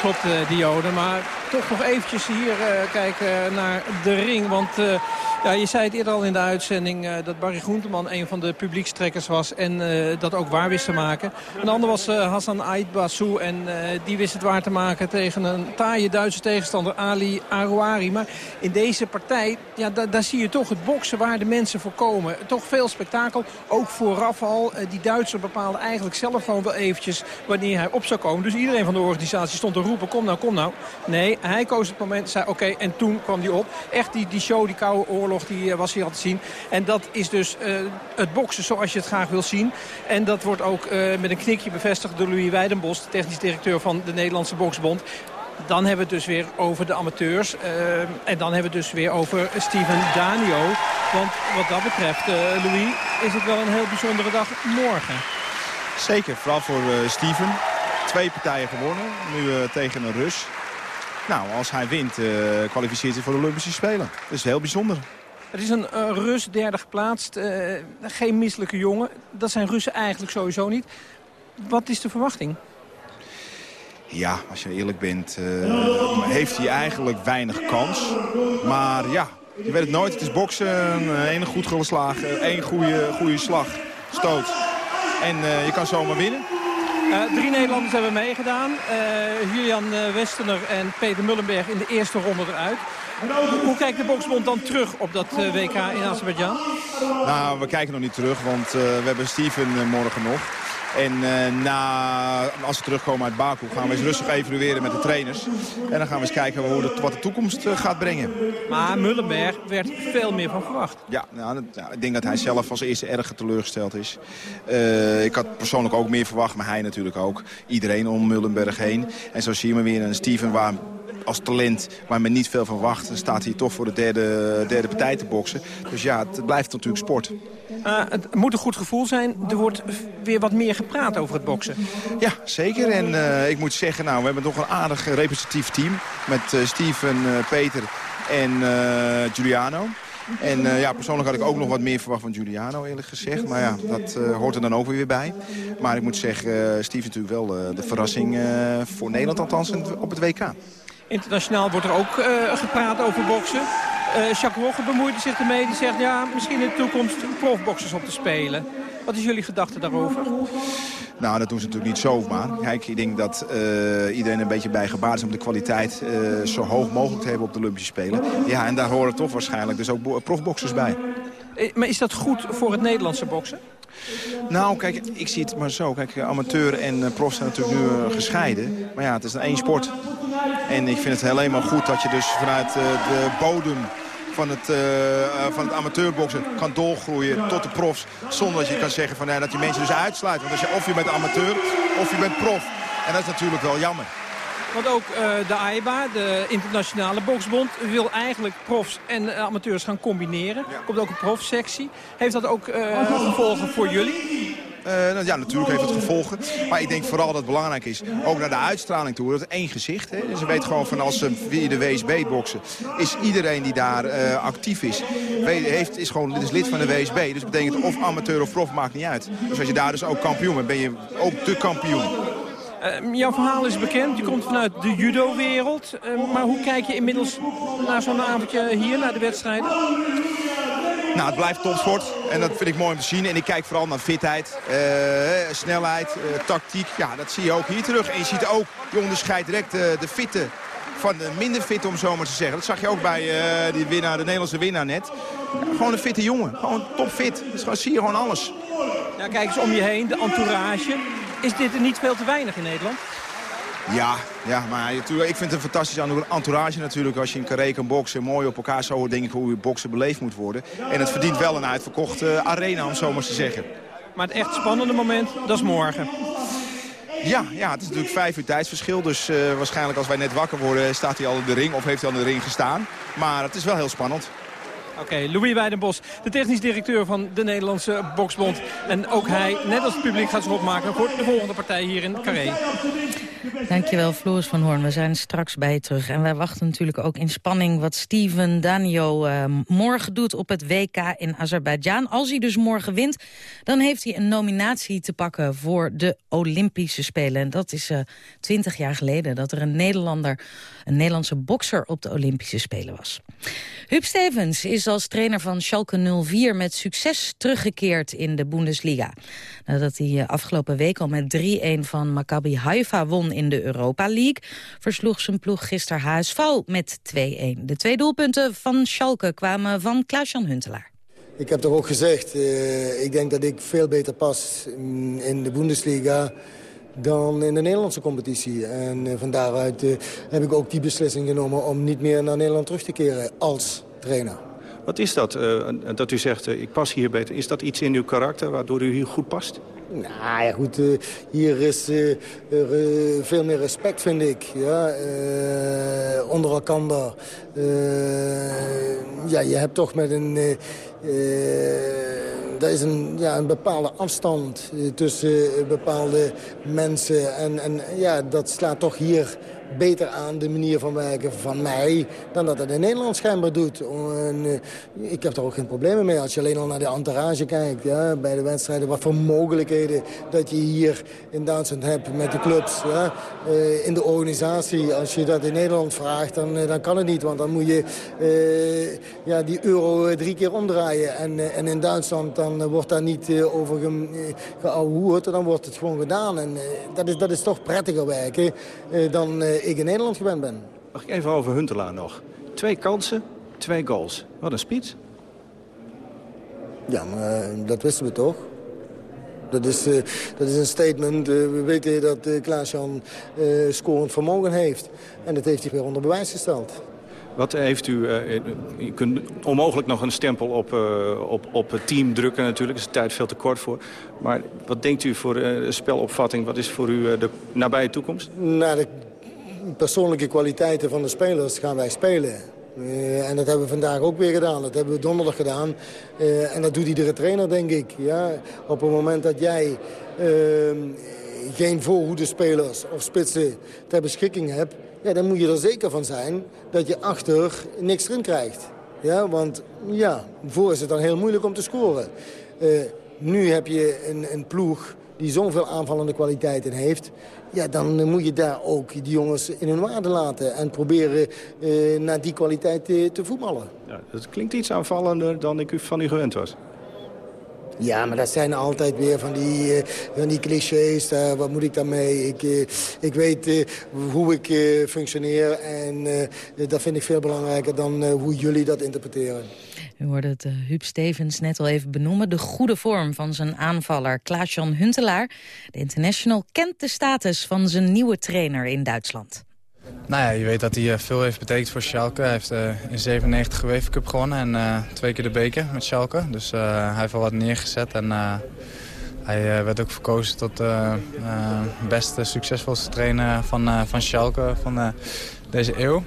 klopt, Diode. Maar toch nog eventjes hier kijken naar de ring. Want ja, je zei het eerder al in de uitzending... eh, dat Barry Groenteman een van de publiekstrekkers was... en eh, dat ook waar wist te maken. Een ander was eh, Hassan Aitbassou. En die wist het waar te maken tegen een taaie Duitse tegenstander Ali Arouari. Maar in deze partij, ja, da- daar zie je toch het boksen waar de mensen voor komen. Toch veel spektakel. Ook vooraf al. Die Duitser bepaalde eigenlijk zelf gewoon wel eventjes wanneer hij op zou komen. Dus iedereen van de organisatie stond te roepen, kom nou, kom nou. Nee, hij koos het moment, zei oké, en toen kwam hij op. Echt die, die show, die koude oorlog, die eh, was hier al te zien. En dat is dus eh, het boksen zoals je het graag wil zien. En dat wordt ook eh, met een knikje bevestigd door Louis Weidenbos, de technisch directeur van de Nederlandse Boksbond. Dan hebben we het dus weer over de amateurs. en dan hebben we het dus weer over Steven Danio. Want wat dat betreft, Louis, is het wel een heel bijzondere dag morgen. Zeker, vooral voor Steven. Twee partijen gewonnen, nu tegen een Rus. Nou, als hij wint, kwalificeert hij voor de Olympische Spelen. Dat is heel bijzonder. Het is een eh, Rus, derde geplaatst. eh, geen misselijke jongen. Dat zijn Russen eigenlijk sowieso niet. Wat is de verwachting? Ja, als je eerlijk bent, eh, heeft hij eigenlijk weinig kans. Maar ja, je weet het nooit. Het is boksen, een ene goed geslagen, één goede, goede slag, stoot. En eh, je kan zomaar winnen. Eh, drie Nederlanders hebben meegedaan. Eh, Julian eh, Westerner en Peter Mullenberg in de eerste ronde eruit. Hoe kijkt de Boksbond dan terug op dat eh, WK in Azerbeidzjan? Nou, we kijken nog niet terug, want eh, we hebben Steven eh, morgen nog. En na, als we terugkomen uit Baku gaan we eens rustig evalueren met de trainers. En dan gaan we eens kijken hoe de, wat de toekomst gaat brengen. Maar Mullenberg werd veel meer van verwacht. Ja, nou, ik denk dat hij zelf als eerste erg teleurgesteld is. Ik had persoonlijk ook meer verwacht, maar hij natuurlijk ook. Iedereen om Mullenberg heen. En zo zie je maar weer een Steven waar als talent waar men niet veel van verwacht... dan staat hij toch voor de derde, derde partij te boksen. Dus ja, het blijft natuurlijk sport. Eh, het moet een goed gevoel zijn. Er wordt weer wat meer gepraat over het boksen. Ja, zeker. En eh, ik moet zeggen, nou, we hebben toch een aardig representatief team. Met eh, Steven, Peter en Giuliano. En uh, ja, persoonlijk had ik ook nog wat meer verwacht van Giuliano, eerlijk gezegd. Maar ja, dat uh, hoort er dan ook weer bij. Maar ik moet zeggen, uh, Steve natuurlijk wel de verrassing voor Nederland althans op het WK. Internationaal wordt er ook gepraat over boksen. Jacques Rogge bemoeide zich ermee. Die zegt, ja, misschien in de toekomst profboxers op te spelen. Wat is jullie gedachte daarover? Nou, dat doen ze natuurlijk niet zomaar. Kijk, ik denk dat uh, iedereen een beetje bijgebaard is om de kwaliteit uh, zo hoog mogelijk te hebben op de Olympische Spelen. Ja, en daar horen toch waarschijnlijk dus ook profboxers bij. Eh, maar is dat goed voor het Nederlandse boksen? Nou, kijk, ik zie het maar zo. Kijk, amateur en prof zijn natuurlijk nu gescheiden. Maar ja, het is een één sport. En ik vind het helemaal goed dat je dus vanuit de bodem van het, van het amateurboksen kan doorgroeien tot de profs. Zonder dat je kan zeggen van, nee, dat die mensen dus uitsluiten. Want als je, of je bent amateur of je bent prof. En dat is natuurlijk wel jammer. Want ook uh, de AIBA, de internationale boksbond, wil eigenlijk profs en amateurs gaan combineren. Er komt ook een profsectie. Heeft dat ook uh, gevolgen voor jullie? Uh, ja, natuurlijk heeft het gevolgen. Maar ik denk vooral dat het belangrijk is, ook naar de uitstraling toe, dat het één gezicht. Hè. Dus je weet gewoon van als ze via de WSB boksen, is iedereen die daar uh, actief is, heeft, is gewoon is lid van de WSB. Dus dat betekent of amateur of prof, maakt niet uit. Dus als je daar dus ook kampioen bent, ben je ook de kampioen. Uh, jouw verhaal is bekend, je komt vanuit de judo-wereld. Uh, maar hoe kijk je inmiddels naar zo'n avondje hier, naar de wedstrijden? Nou, het blijft topsport en dat vind ik mooi om te zien. En ik kijk vooral naar fitheid, uh, snelheid, uh, tactiek. Ja, dat zie je ook hier terug. En je ziet ook, je onderscheidt direct uh, de fitte van de minder fitte, om zo maar te zeggen. Dat zag je ook bij die winnaar, de Nederlandse winnaar net. Ja, gewoon een fitte jongen, gewoon topfit. Dus gewoon, zie je gewoon alles. Ja, kijk eens om je heen, de entourage. Is dit er niet veel te weinig in Nederland? Ja, ja, maar ik vind het een fantastische entourage natuurlijk. Als je in Carré kan boksen, mooi op elkaar zo denk ik hoe je boksen beleefd moet worden. En het verdient wel een uitverkochte arena, om zo maar te zeggen. Maar het echt spannende moment, dat is morgen. Ja, ja, het is natuurlijk vijf uur tijdsverschil. Dus uh, waarschijnlijk als wij net wakker worden staat hij al in de ring of heeft hij al in de ring gestaan. Maar het is wel heel spannend. Oké, Louis Weidenbos, de technisch directeur van de Nederlandse Boksbond. En ook hij, net als het publiek, gaat zich opmaken voor de volgende partij hier in Carré. Dankjewel, Floris van Hoorn. We zijn straks bij je terug. En wij wachten natuurlijk ook in spanning wat Steven Danio uh, morgen doet op het WK in Azerbeidzjan. Als hij dus morgen wint, dan heeft hij een nominatie te pakken voor de Olympische Spelen. En dat is uh, twintig jaar geleden dat er een Nederlander, een Nederlandse bokser op de Olympische Spelen was. Huub Stevens is als trainer van Schalke 04 met succes teruggekeerd in de Bundesliga. Nadat hij uh, afgelopen week al met 3-1 van Maccabi Haifa won in de Europa League... versloeg zijn ploeg gisteren HSV met 2-1. De twee doelpunten van Schalke kwamen van Klaas-Jan Huntelaar. Ik heb toch ook gezegd, uh, ik denk dat ik veel beter pas in de Bundesliga dan in de Nederlandse competitie. En uh, van daaruit uh, heb ik ook die beslissing genomen om niet meer naar Nederland terug te keren als trainer. Wat is dat, uh, dat u zegt, ik pas hier beter? Is dat iets in uw karakter waardoor u hier goed past? Nou ja, goed, uh, hier is uh, veel meer respect, vind ik. Ja? onder elkaar. ja, je hebt toch met een... er is een, ja, een bepaalde afstand tussen bepaalde mensen. En, en ja, dat slaat toch hier beter aan, de manier van werken van mij... dan dat het in Nederland schijnbaar doet. En, uh, ik heb er ook geen problemen mee als je alleen al naar de entourage kijkt... Ja, bij de wedstrijden, wat voor mogelijkheden dat je hier in Duitsland hebt met de clubs. Ja, uh, in de organisatie, als je dat in Nederland vraagt, dan, uh, dan kan het niet. Want dan moet je ja, die euro drie keer omdraaien. En, en in Duitsland dan wordt daar niet over ge, dan wordt het gewoon gedaan. En dat, is, dat is toch prettiger werken dan ik in Nederland gewend ben. Mag ik even over Huntelaar nog? Twee kansen, twee goals. Wat een speed. Ja, maar uh, dat wisten we toch? Dat is, uh, dat is een statement. Uh, we weten dat uh, Klaas-Jan scorend vermogen heeft. En dat heeft hij weer onder bewijs gesteld. Wat heeft u... u kunt onmogelijk nog een stempel op, op, op het team drukken natuurlijk. Daar is de tijd veel te kort voor. Maar wat denkt u voor spelopvatting? Wat is voor u de nabije toekomst? Nou, de persoonlijke kwaliteiten van de spelers gaan wij spelen. Uh, en dat hebben we vandaag ook weer gedaan. Dat hebben we donderdag gedaan. Uh, en dat doet iedere trainer, denk ik. Ja? Op het moment dat jij uh, geen voorhoedespelers of spitsen ter beschikking hebt... Ja, dan moet je er zeker van zijn dat je achter niks erin krijgt. Ja, want ja, voor is het dan heel moeilijk om te scoren. Uh, nu heb je een, een ploeg die zoveel aanvallende kwaliteiten heeft... ja, dan moet je daar ook die jongens in hun waarde laten... en proberen uh, naar die kwaliteit te, te voetballen. Ja, dat klinkt iets aanvallender dan ik van u gewend was. Ja, maar dat zijn altijd weer van die, uh, van die clichés. Uh, wat moet ik daarmee? Ik, uh, ik weet hoe ik functioneer. En dat vind ik veel belangrijker dan hoe jullie dat interpreteren. U hoorde het Huub Stevens net al even benoemen. De goede vorm van zijn aanvaller Klaas-Jan Huntelaar. De international kent de status van zijn nieuwe trainer in Duitsland. Nou ja, je weet dat hij veel heeft betekend voor Schalke. Hij heeft uh, in 97 de UEFA Cup gewonnen en twee keer de beker met Schalke. Dus hij heeft wel wat neergezet en hij werd ook verkozen tot de beste, succesvolste trainer van, van Schalke van deze eeuw.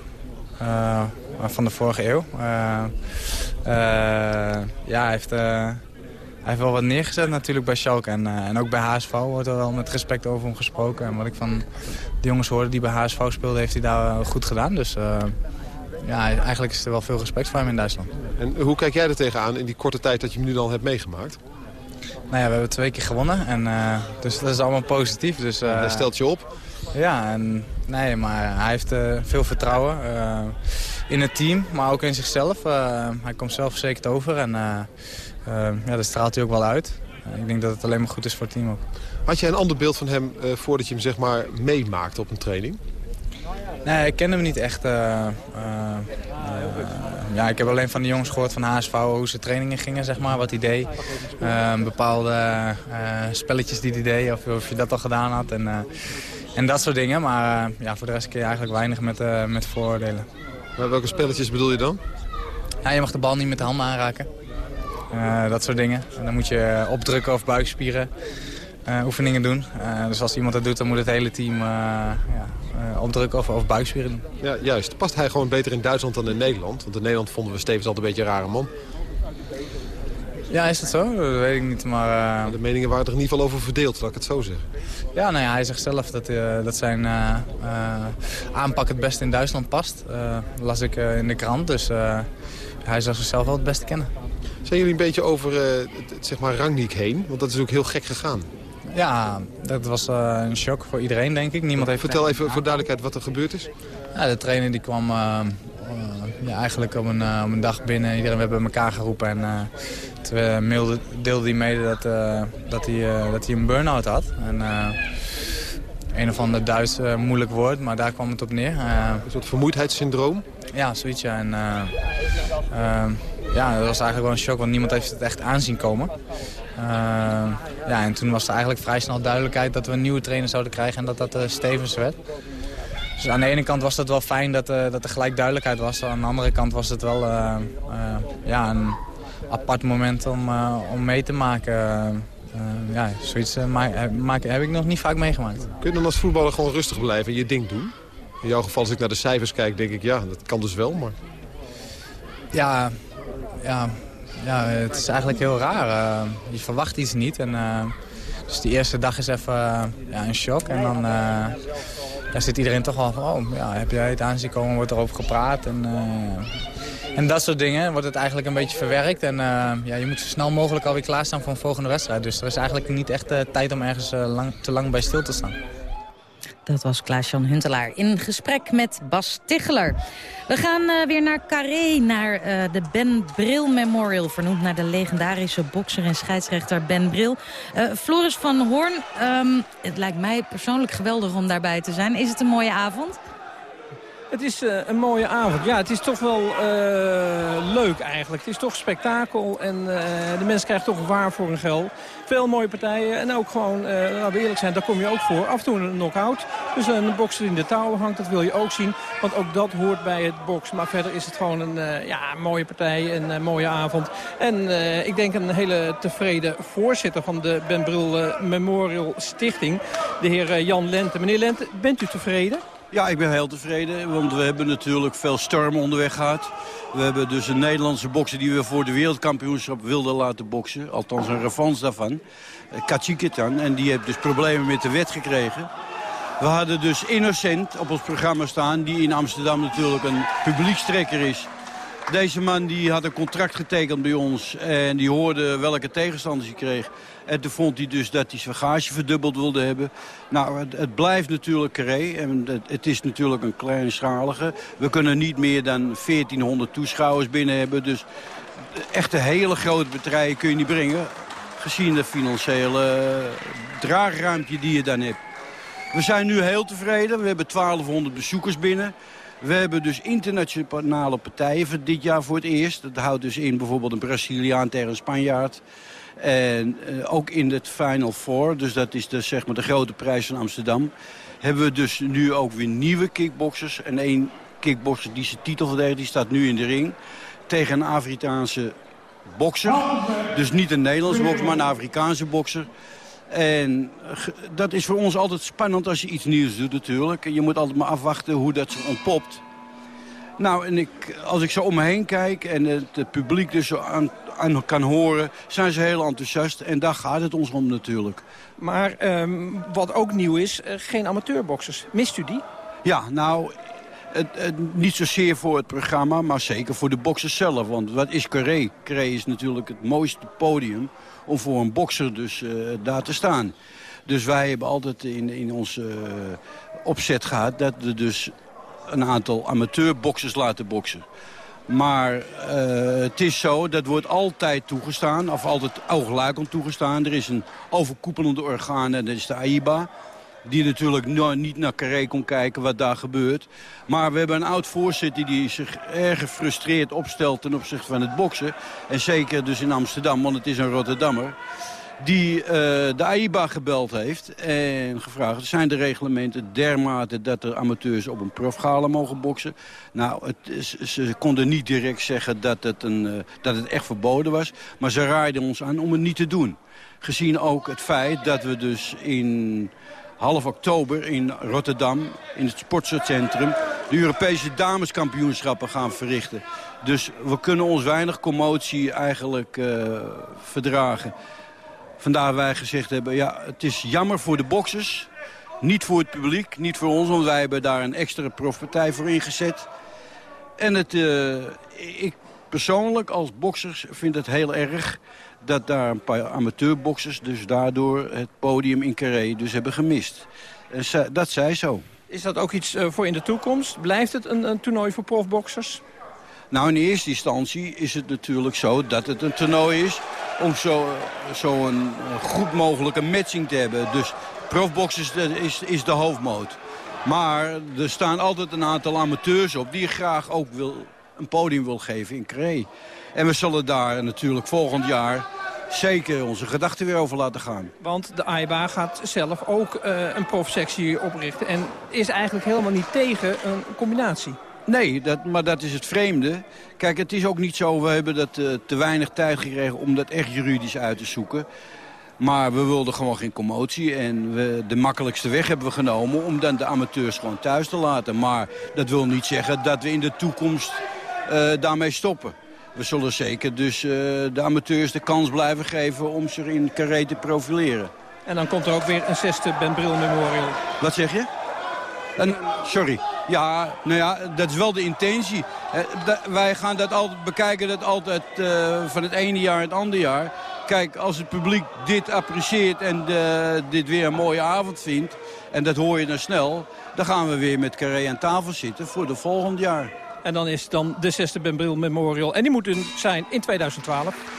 van de vorige eeuw. Ja, hij heeft hij heeft wel wat neergezet natuurlijk bij Schalke. En, uh, en ook bij HSV wordt er wel met respect over hem gesproken. En wat ik van de jongens hoorde die bij HSV speelden, heeft hij daar goed gedaan. Dus ja, eigenlijk is er wel veel respect voor hem in Duitsland. En hoe kijk jij er tegenaan in die korte tijd dat je hem nu al hebt meegemaakt? Nou ja, we hebben twee keer gewonnen. En, uh, dus dat is allemaal positief. Dus, dat stelt je op? Ja, en, nee, maar hij heeft veel vertrouwen in het team, maar ook in zichzelf. hij komt zelf verzekerd over en ja, dat straalt hij ook wel uit. ik denk dat het alleen maar goed is voor het team ook. Had jij een ander beeld van hem voordat je hem zeg maar meemaakte op een training? Nee, ik ken hem niet echt. Uh, ja, ik heb alleen van de jongens gehoord van HSV hoe ze trainingen gingen, zeg maar, wat hij deed. bepaalde spelletjes die hij deed, of, of je dat al gedaan had. En, en dat soort dingen. Maar ja, voor de rest kun je eigenlijk weinig met, met vooroordelen. Maar welke spelletjes bedoel je dan? Ja, je mag de bal niet met de handen aanraken. Uh, dat soort dingen. En dan moet je opdrukken of buikspieren oefeningen doen. Uh, dus als iemand dat doet, dan moet het hele team ja, opdrukken of, of buikspieren doen. Ja, juist. Past hij gewoon beter in Duitsland dan in Nederland? Want in Nederland vonden we Stevens altijd een beetje een rare man. Ja, is dat zo? Dat weet ik niet, maar... De meningen waren er in ieder geval over verdeeld, laat ik het zo zeggen. Ja, nou ja, hij zegt zelf dat, uh, dat zijn uh, aanpak het beste in Duitsland past. las ik in de krant, dus hij zou zichzelf wel het beste kennen. Zijn jullie een beetje over uh, zeg maar Rangnick heen? Want dat is ook heel gek gegaan. Ja, dat was uh, een shock voor iedereen, denk ik. Niemand heeft Vertel even voor duidelijkheid wat er gebeurd is. Ja, de trainer die kwam uh, ja, eigenlijk op een, op een dag binnen. Iedereen werd bij elkaar geroepen. En toen mailde, deelde hij mede dat, dat, hij, dat hij een burn-out had. En, een of ander Duits moeilijk woord, maar daar kwam het op neer. een soort vermoeidheidssyndroom? Ja, zoiets ja. En, ja, dat was eigenlijk wel een shock, want niemand heeft het echt aanzien komen. Uh, ja, en toen was er eigenlijk vrij snel duidelijkheid dat we een nieuwe trainer zouden krijgen en dat dat uh, Stevens werd. Dus aan de ene kant was het wel fijn dat, uh, dat er gelijk duidelijkheid was. Aan de andere kant was het wel ja, een apart moment om, om mee te maken. ja, zoiets maak, heb ik nog niet vaak meegemaakt. Kun je dan als voetballer gewoon rustig blijven en je ding doen? In jouw geval, als ik naar de cijfers kijk, denk ik, ja, dat kan dus wel, maar... Ja, ja, ja, het is eigenlijk heel raar. Uh, je verwacht iets niet. En, uh, dus die eerste dag is even uh, ja, een shock. En dan ja, zit iedereen toch wel van, oh, ja, heb jij het aanzien komen, wordt erover gepraat. En, en dat soort dingen wordt het eigenlijk een beetje verwerkt. En ja, je moet zo snel mogelijk alweer klaarstaan voor een volgende wedstrijd. Dus er is eigenlijk niet echt tijd om ergens lang, te lang bij stil te staan. Dat was Klaas-Jan Huntelaar in gesprek met Bas Ticheler. We gaan uh, weer naar Carré, naar uh, de Ben Bril Memorial... vernoemd naar de legendarische bokser en scheidsrechter Ben Bril. Uh, Floris van Hoorn, um, het lijkt mij persoonlijk geweldig om daarbij te zijn. Is het een mooie avond? Het is uh, een mooie avond. Ja, het is toch wel uh, leuk eigenlijk. Het is toch spektakel en uh, de mensen krijgen toch waar voor hun geld. Veel mooie partijen en ook gewoon, laten we eerlijk zijn, daar kom je ook voor. Af en toe een knock-out. Dus een bokser in de touwen hangt, dat wil je ook zien. Want ook dat hoort bij het boksen. Maar verder is het gewoon een ja, mooie partij, een mooie avond. En ik denk een hele tevreden voorzitter van de Ben Bril Memorial Stichting. De heer Jan Lente. Meneer Lente, bent u tevreden? Ja, ik ben heel tevreden, want we hebben natuurlijk veel stormen onderweg gehad. We hebben dus een Nederlandse bokser die we voor de wereldkampioenschap wilden laten boksen. Althans een revanche daarvan. Eh, Kachikitan. En die heeft dus problemen met de wet gekregen. We hadden dus Innocent op ons programma staan, die in Amsterdam natuurlijk een publiekstrekker is. Deze man die had een contract getekend bij ons en die hoorde welke tegenstanders hij kreeg. En toen vond hij dus dat hij zijn bagage verdubbeld wilde hebben. Nou, het, blijft natuurlijk Carré. En het, het, is natuurlijk een kleinschalige. We kunnen niet meer dan 1400 toeschouwers binnen hebben. Dus echte hele grote bedrijven kun je niet brengen. Gezien de financiële draagruimte die je dan hebt. We zijn nu heel tevreden. We hebben 1200 bezoekers binnen. We hebben dus internationale partijen voor dit jaar voor het eerst. Dat houdt dus in bijvoorbeeld een Braziliaan tegen een Spanjaard. En uh, ook in het Final Four, dus dat is de, zeg maar de grote prijs van Amsterdam... hebben we dus nu ook weer nieuwe kickboxers. En één kickboxer die zijn titel verdedigt, die staat nu in de ring... tegen een Afrikaanse bokser. Dus niet een Nederlandse bokser, maar een Afrikaanse bokser. En dat is voor ons altijd spannend als je iets nieuws doet natuurlijk. Je moet altijd maar afwachten hoe dat ontpopt. Nou, en ik, als ik zo om me heen kijk en het, het publiek dus zo aan, aan, kan horen... zijn ze heel enthousiast en daar gaat het ons om natuurlijk. Maar um, wat ook nieuw is, uh, geen amateurboxers. Mist u die? Ja, nou, het, het, niet zozeer voor het programma, maar zeker voor de boxers zelf. Want wat is Carré? Carré is natuurlijk het mooiste podium om voor een bokser dus uh, daar te staan. Dus wij hebben altijd in, in ons uh, opzet gehad dat we dus een aantal amateurboxers laten boksen. Maar uh, het is zo, dat wordt altijd toegestaan, of altijd oogluikend toegestaan. Er is een overkoepelende orgaan en dat is de AIBA. Die natuurlijk niet naar Carré kon kijken wat daar gebeurt. Maar we hebben een oud voorzitter die zich erg gefrustreerd opstelt ten opzichte van het boksen. En zeker dus in Amsterdam, want het is een Rotterdammer die uh, de AIBA gebeld heeft en gevraagd... zijn de reglementen dermate dat er amateurs op een profgala mogen boksen? Nou, het, ze konden niet direct zeggen dat het, een, uh, dat het echt verboden was... maar ze raaiden ons aan om het niet te doen. Gezien ook het feit dat we dus in half oktober in Rotterdam, in het sportcentrum... de Europese dameskampioenschappen gaan verrichten. Dus we kunnen ons weinig commotie eigenlijk uh, verdragen. Vandaar wij gezegd hebben, ja, het is jammer voor de boxers. Niet voor het publiek, niet voor ons, want wij hebben daar een extra profpartij voor ingezet. En het, uh, ik persoonlijk als boxers vind het heel erg dat daar een paar amateurboxers dus daardoor het podium in Carré dus hebben gemist. En dat zij zo. Is dat ook iets uh, voor in de toekomst? Blijft het een, een toernooi voor profboxers? Nou, in eerste instantie is het natuurlijk zo dat het een toernooi is... om zo, zo een goed mogelijke matching te hebben. Dus profboxers is, is de hoofdmoot. Maar er staan altijd een aantal amateurs op... die graag ook wil, een podium wil geven in Cree. En we zullen daar natuurlijk volgend jaar zeker onze gedachten weer over laten gaan. Want de AIBA gaat zelf ook uh, een profsectie oprichten... en is eigenlijk helemaal niet tegen een combinatie. Nee, dat, maar dat is het vreemde. Kijk, het is ook niet zo, we hebben dat, uh, te weinig tijd gekregen om dat echt juridisch uit te zoeken. Maar we wilden gewoon geen commotie en we, de makkelijkste weg hebben we genomen om dan de amateurs gewoon thuis te laten. Maar dat wil niet zeggen dat we in de toekomst uh, daarmee stoppen. We zullen zeker dus uh, de amateurs de kans blijven geven om zich in carré te profileren. En dan komt er ook weer een zesde Ben Bril Memorial. Wat zeg je? En, sorry. Ja, nou ja, dat is wel de intentie. Uh, da, wij gaan dat altijd bekijken, dat altijd uh, van het ene jaar het andere jaar. Kijk, als het publiek dit apprecieert en de, dit weer een mooie avond vindt... en dat hoor je dan snel, dan gaan we weer met Carré aan tafel zitten voor de volgend jaar. En dan is dan de zesde Ben Bril Memorial. En die moet zijn in 2012.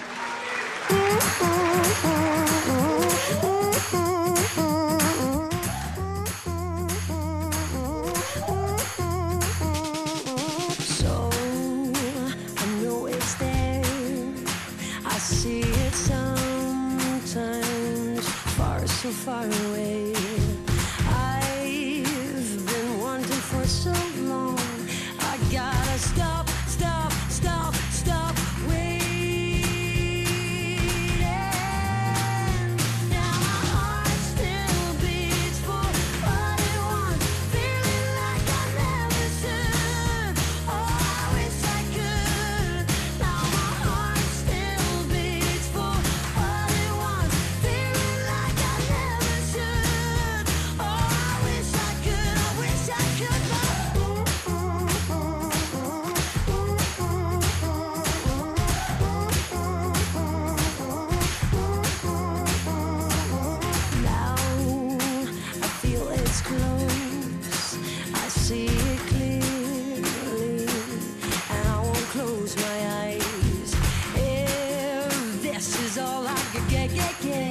so far away. yeah, yeah.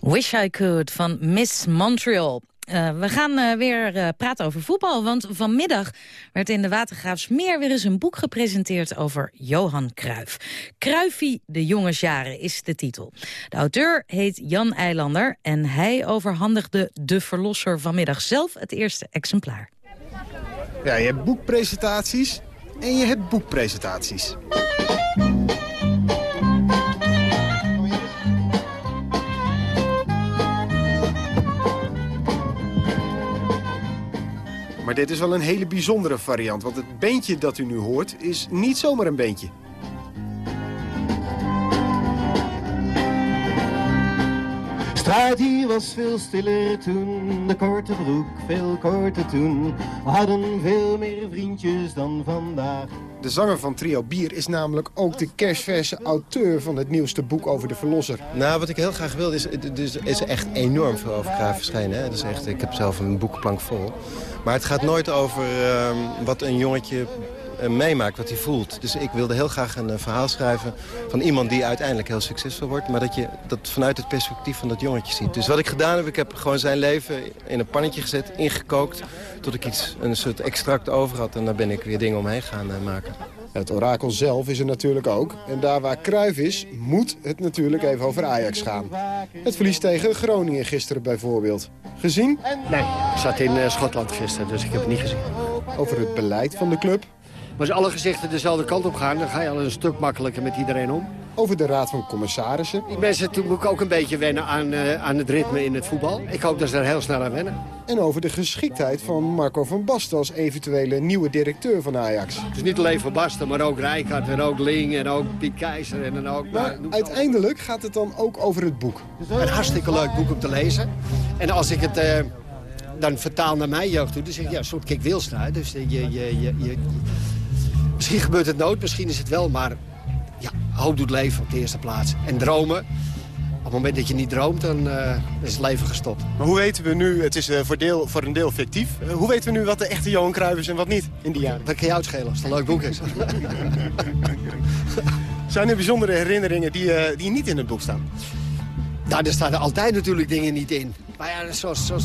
Wish I Could van Miss Montreal. Uh, we gaan uh, weer uh, praten over voetbal, want vanmiddag werd in de Watergraafsmeer weer eens een boek gepresenteerd over Johan Cruijff. Cruijffie de jongensjaren is de titel. De auteur heet Jan Eilander en hij overhandigde de verlosser vanmiddag zelf het eerste exemplaar. Ja, je hebt boekpresentaties en je hebt boekpresentaties. Maar dit is wel een hele bijzondere variant, want het beentje dat u nu hoort is niet zomaar een beentje. Hier was veel stiller toen, de korte broek veel korter toen. We hadden veel meer vriendjes dan vandaag. De zanger van Trio Bier is namelijk ook de kerstverse auteur van het nieuwste boek over de verlosser. Nou, wat ik heel graag wil is, er is echt enorm veel over Graaf verschijnen. Hè? is echt, ik heb zelf een boekenplank vol. Maar het gaat nooit over uh, wat een jongetje meemaakt, wat hij voelt. Dus ik wilde heel graag een uh, verhaal schrijven van iemand die uiteindelijk heel succesvol wordt. Maar dat je dat vanuit het perspectief van dat jongetje ziet. Dus wat ik gedaan heb, ik heb gewoon zijn leven in een pannetje gezet, ingekookt. Tot ik iets, een soort extract over had. En daar ben ik weer dingen omheen gaan uh, maken. Het orakel zelf is er natuurlijk ook. En daar waar Kruif is, moet het natuurlijk even over Ajax gaan. Het verlies tegen Groningen gisteren bijvoorbeeld. Gezien? Nee, ik zat in Schotland gisteren, dus ik heb het niet gezien. Over het beleid van de club? Maar als alle gezichten dezelfde kant op gaan, dan ga je al een stuk makkelijker met iedereen om. Over de Raad van Commissarissen. Die mensen toen moet ik ook een beetje wennen aan, uh, aan het ritme in het voetbal. Ik hoop dat ze er heel snel aan wennen. En over de geschiktheid van Marco van Basten als eventuele nieuwe directeur van Ajax. Dus niet alleen Van Basten, maar ook Rijkaard en ook Ling en ook Piet Keizer. En dan ook, maar uiteindelijk gaat het dan ook over het boek. Een hartstikke leuk boek om te lezen. En als ik het... Uh, dan vertaal naar mijn jeugd toe, dan zeg ik, ja, een soort Kik Wilstra. Dus je, je, je, je, Misschien gebeurt het nooit, misschien is het wel, maar ja, hoop doet leven op de eerste plaats. En dromen, op het moment dat je niet droomt, dan uh, is het leven gestopt. Maar hoe weten we nu, het is uh, voor, deel, voor een deel fictief, uh, hoe weten we nu wat de echte Johan Cruijff is en wat niet in die jaren? Dat kan je uitschelen als het een leuk boek is. Zijn er bijzondere herinneringen die, die niet in het boek staan? Nou, er staan er altijd natuurlijk dingen niet in. Maar ja, zoals, zoals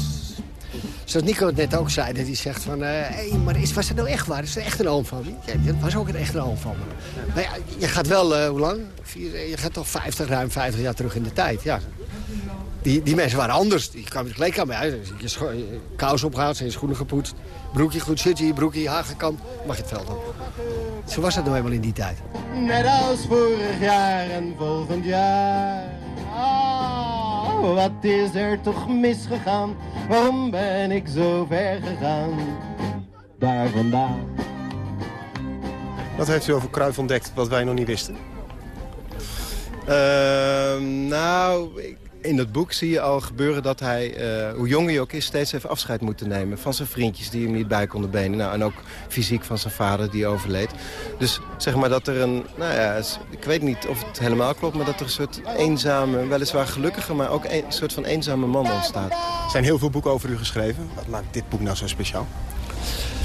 Zoals Nico het net ook zei, dat hij zegt van... hé, uh, hey, maar is, was het nou echt waar? Is het echt een oom van dat was ook een echte oom van me. Ja, je gaat wel, uh, hoe lang? Vier, je gaat toch 50, ruim 50 jaar terug in de tijd, ja. Die, die mensen waren anders. Die kwamen de kleedkamer uit. Je, je kous opgehaald, zijn schoenen gepoetst. Broekje goed, shirtje, broekje, haar gekamd. Mag je het veld op. Zo was dat nou eenmaal in die tijd. Net als vorig jaar en volgend jaar. Oh, wat is er toch misgegaan? Waarom ben ik zo ver gegaan? Daar vandaan. Wat heeft u over Kruif ontdekt wat wij nog niet wisten? Uh, nou, ik, in het boek zie je al gebeuren dat hij, uh, hoe jong hij ook is... steeds even afscheid moet nemen van zijn vriendjes die hem niet bij konden benen. Nou, en ook fysiek van zijn vader die overleed. Dus zeg maar dat er een, nou ja, ik weet niet of het helemaal klopt... maar dat er een soort eenzame, weliswaar gelukkige... maar ook een soort van eenzame man ontstaat. Er zijn heel veel boeken over u geschreven. Wat maakt dit boek nou zo speciaal?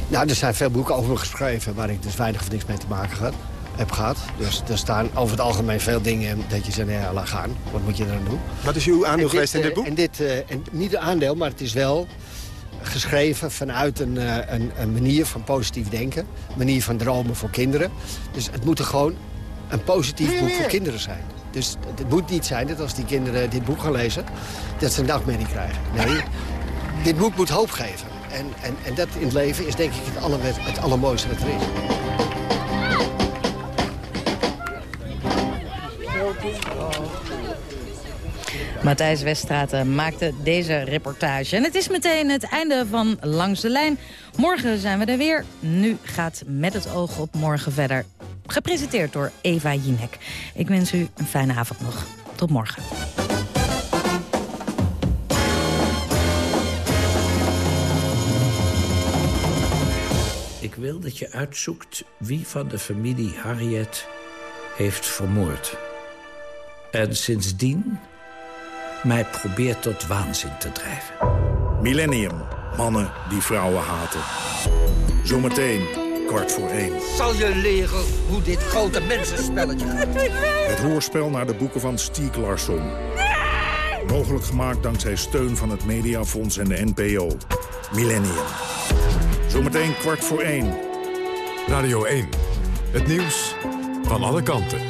Nou, er zijn veel boeken over me geschreven... waar ik dus weinig of niks mee te maken had heb gehad. Dus er staan over het algemeen veel dingen dat je zegt, nou ja, laat gaan. Wat moet je dan doen? Wat is uw aandeel geweest in dit boek? En dit, uh, en niet een aandeel, maar het is wel geschreven vanuit een, uh, een, een, manier van positief denken. Een manier van dromen voor kinderen. Dus het moet er gewoon een positief boek voor kinderen zijn. Dus het moet niet zijn dat als die kinderen dit boek gaan lezen... dat ze een nachtmerrie krijgen. Nee, dit boek moet hoop geven. En, en, en dat in het leven is denk ik het, aller, het allermooiste wat er is. Matthijs Weststraten maakte deze reportage. En het is meteen het einde van Langs de Lijn. Morgen zijn we er weer. Nu gaat Met het oog op morgen verder. Gepresenteerd door Eva Jinek. Ik wens u een fijne avond nog. Tot morgen. Ik wil dat je uitzoekt wie van de familie Harriet heeft vermoord. En sindsdien mij probeert tot waanzin te drijven. Millennium. Mannen die vrouwen haten. Zometeen, kwart voor één. Zal je leren hoe dit grote mensenspelletje gaat? Het hoorspel naar de boeken van Stieg Larsson. Mogelijk gemaakt dankzij steun van het Mediafonds en de NPO. Millennium. Zometeen kwart voor één. Radio 1. Het nieuws van alle kanten.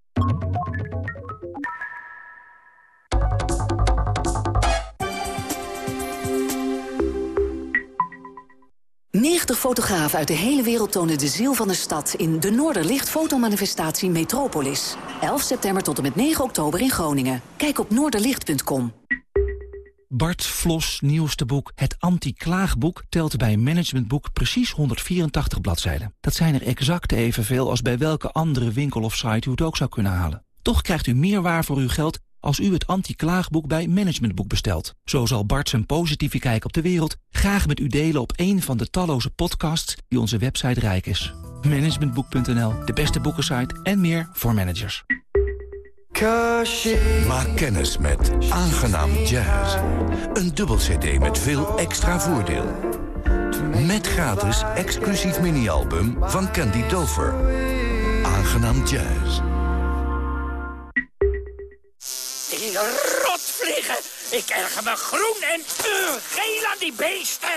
90 fotografen uit de hele wereld tonen de ziel van de stad... in de Noorderlicht fotomanifestatie Metropolis. 11 september tot en met 9 oktober in Groningen. Kijk op noorderlicht.com. Bart Vlos nieuwste boek Het Anti-Klaagboek telt bij Managementboek precies 184 bladzijden. Dat zijn er exact evenveel als bij welke andere winkel of site u het ook zou kunnen halen. Toch krijgt u meer waar voor uw geld als u het anti-klaagboek bij Managementboek bestelt. Zo zal Bart zijn positieve kijk op de wereld graag met u delen op een van de talloze podcasts die onze website rijk is. Managementboek.nl, de beste boekensite en meer voor managers. Maak kennis met Aangenaam Jazz. Een dubbel cd met veel extra voordeel. Met gratis exclusief mini-album van Candy Dover. Aangenaam Jazz. Die rotvliegen! Ik erger me groen en uh, geel aan die beesten!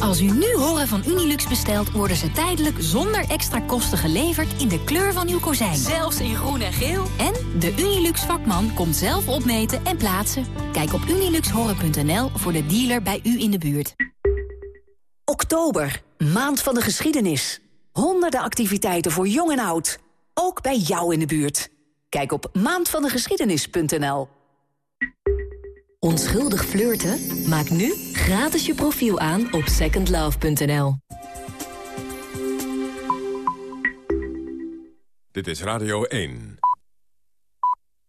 Als u nu horen van Unilux bestelt, worden ze tijdelijk zonder extra kosten geleverd in de kleur van uw kozijn. Zelfs in groen en geel. En de Unilux vakman komt zelf opmeten en plaatsen. Kijk op uniluxhoren.nl voor de dealer bij u in de buurt. Oktober, maand van de geschiedenis. Honderden activiteiten voor jong en oud. Ook bij jou in de buurt. Kijk op maandvandegeschiedenis.nl. Onschuldig flirten? Maak nu gratis je profiel aan op secondlove.nl. Dit is Radio 1.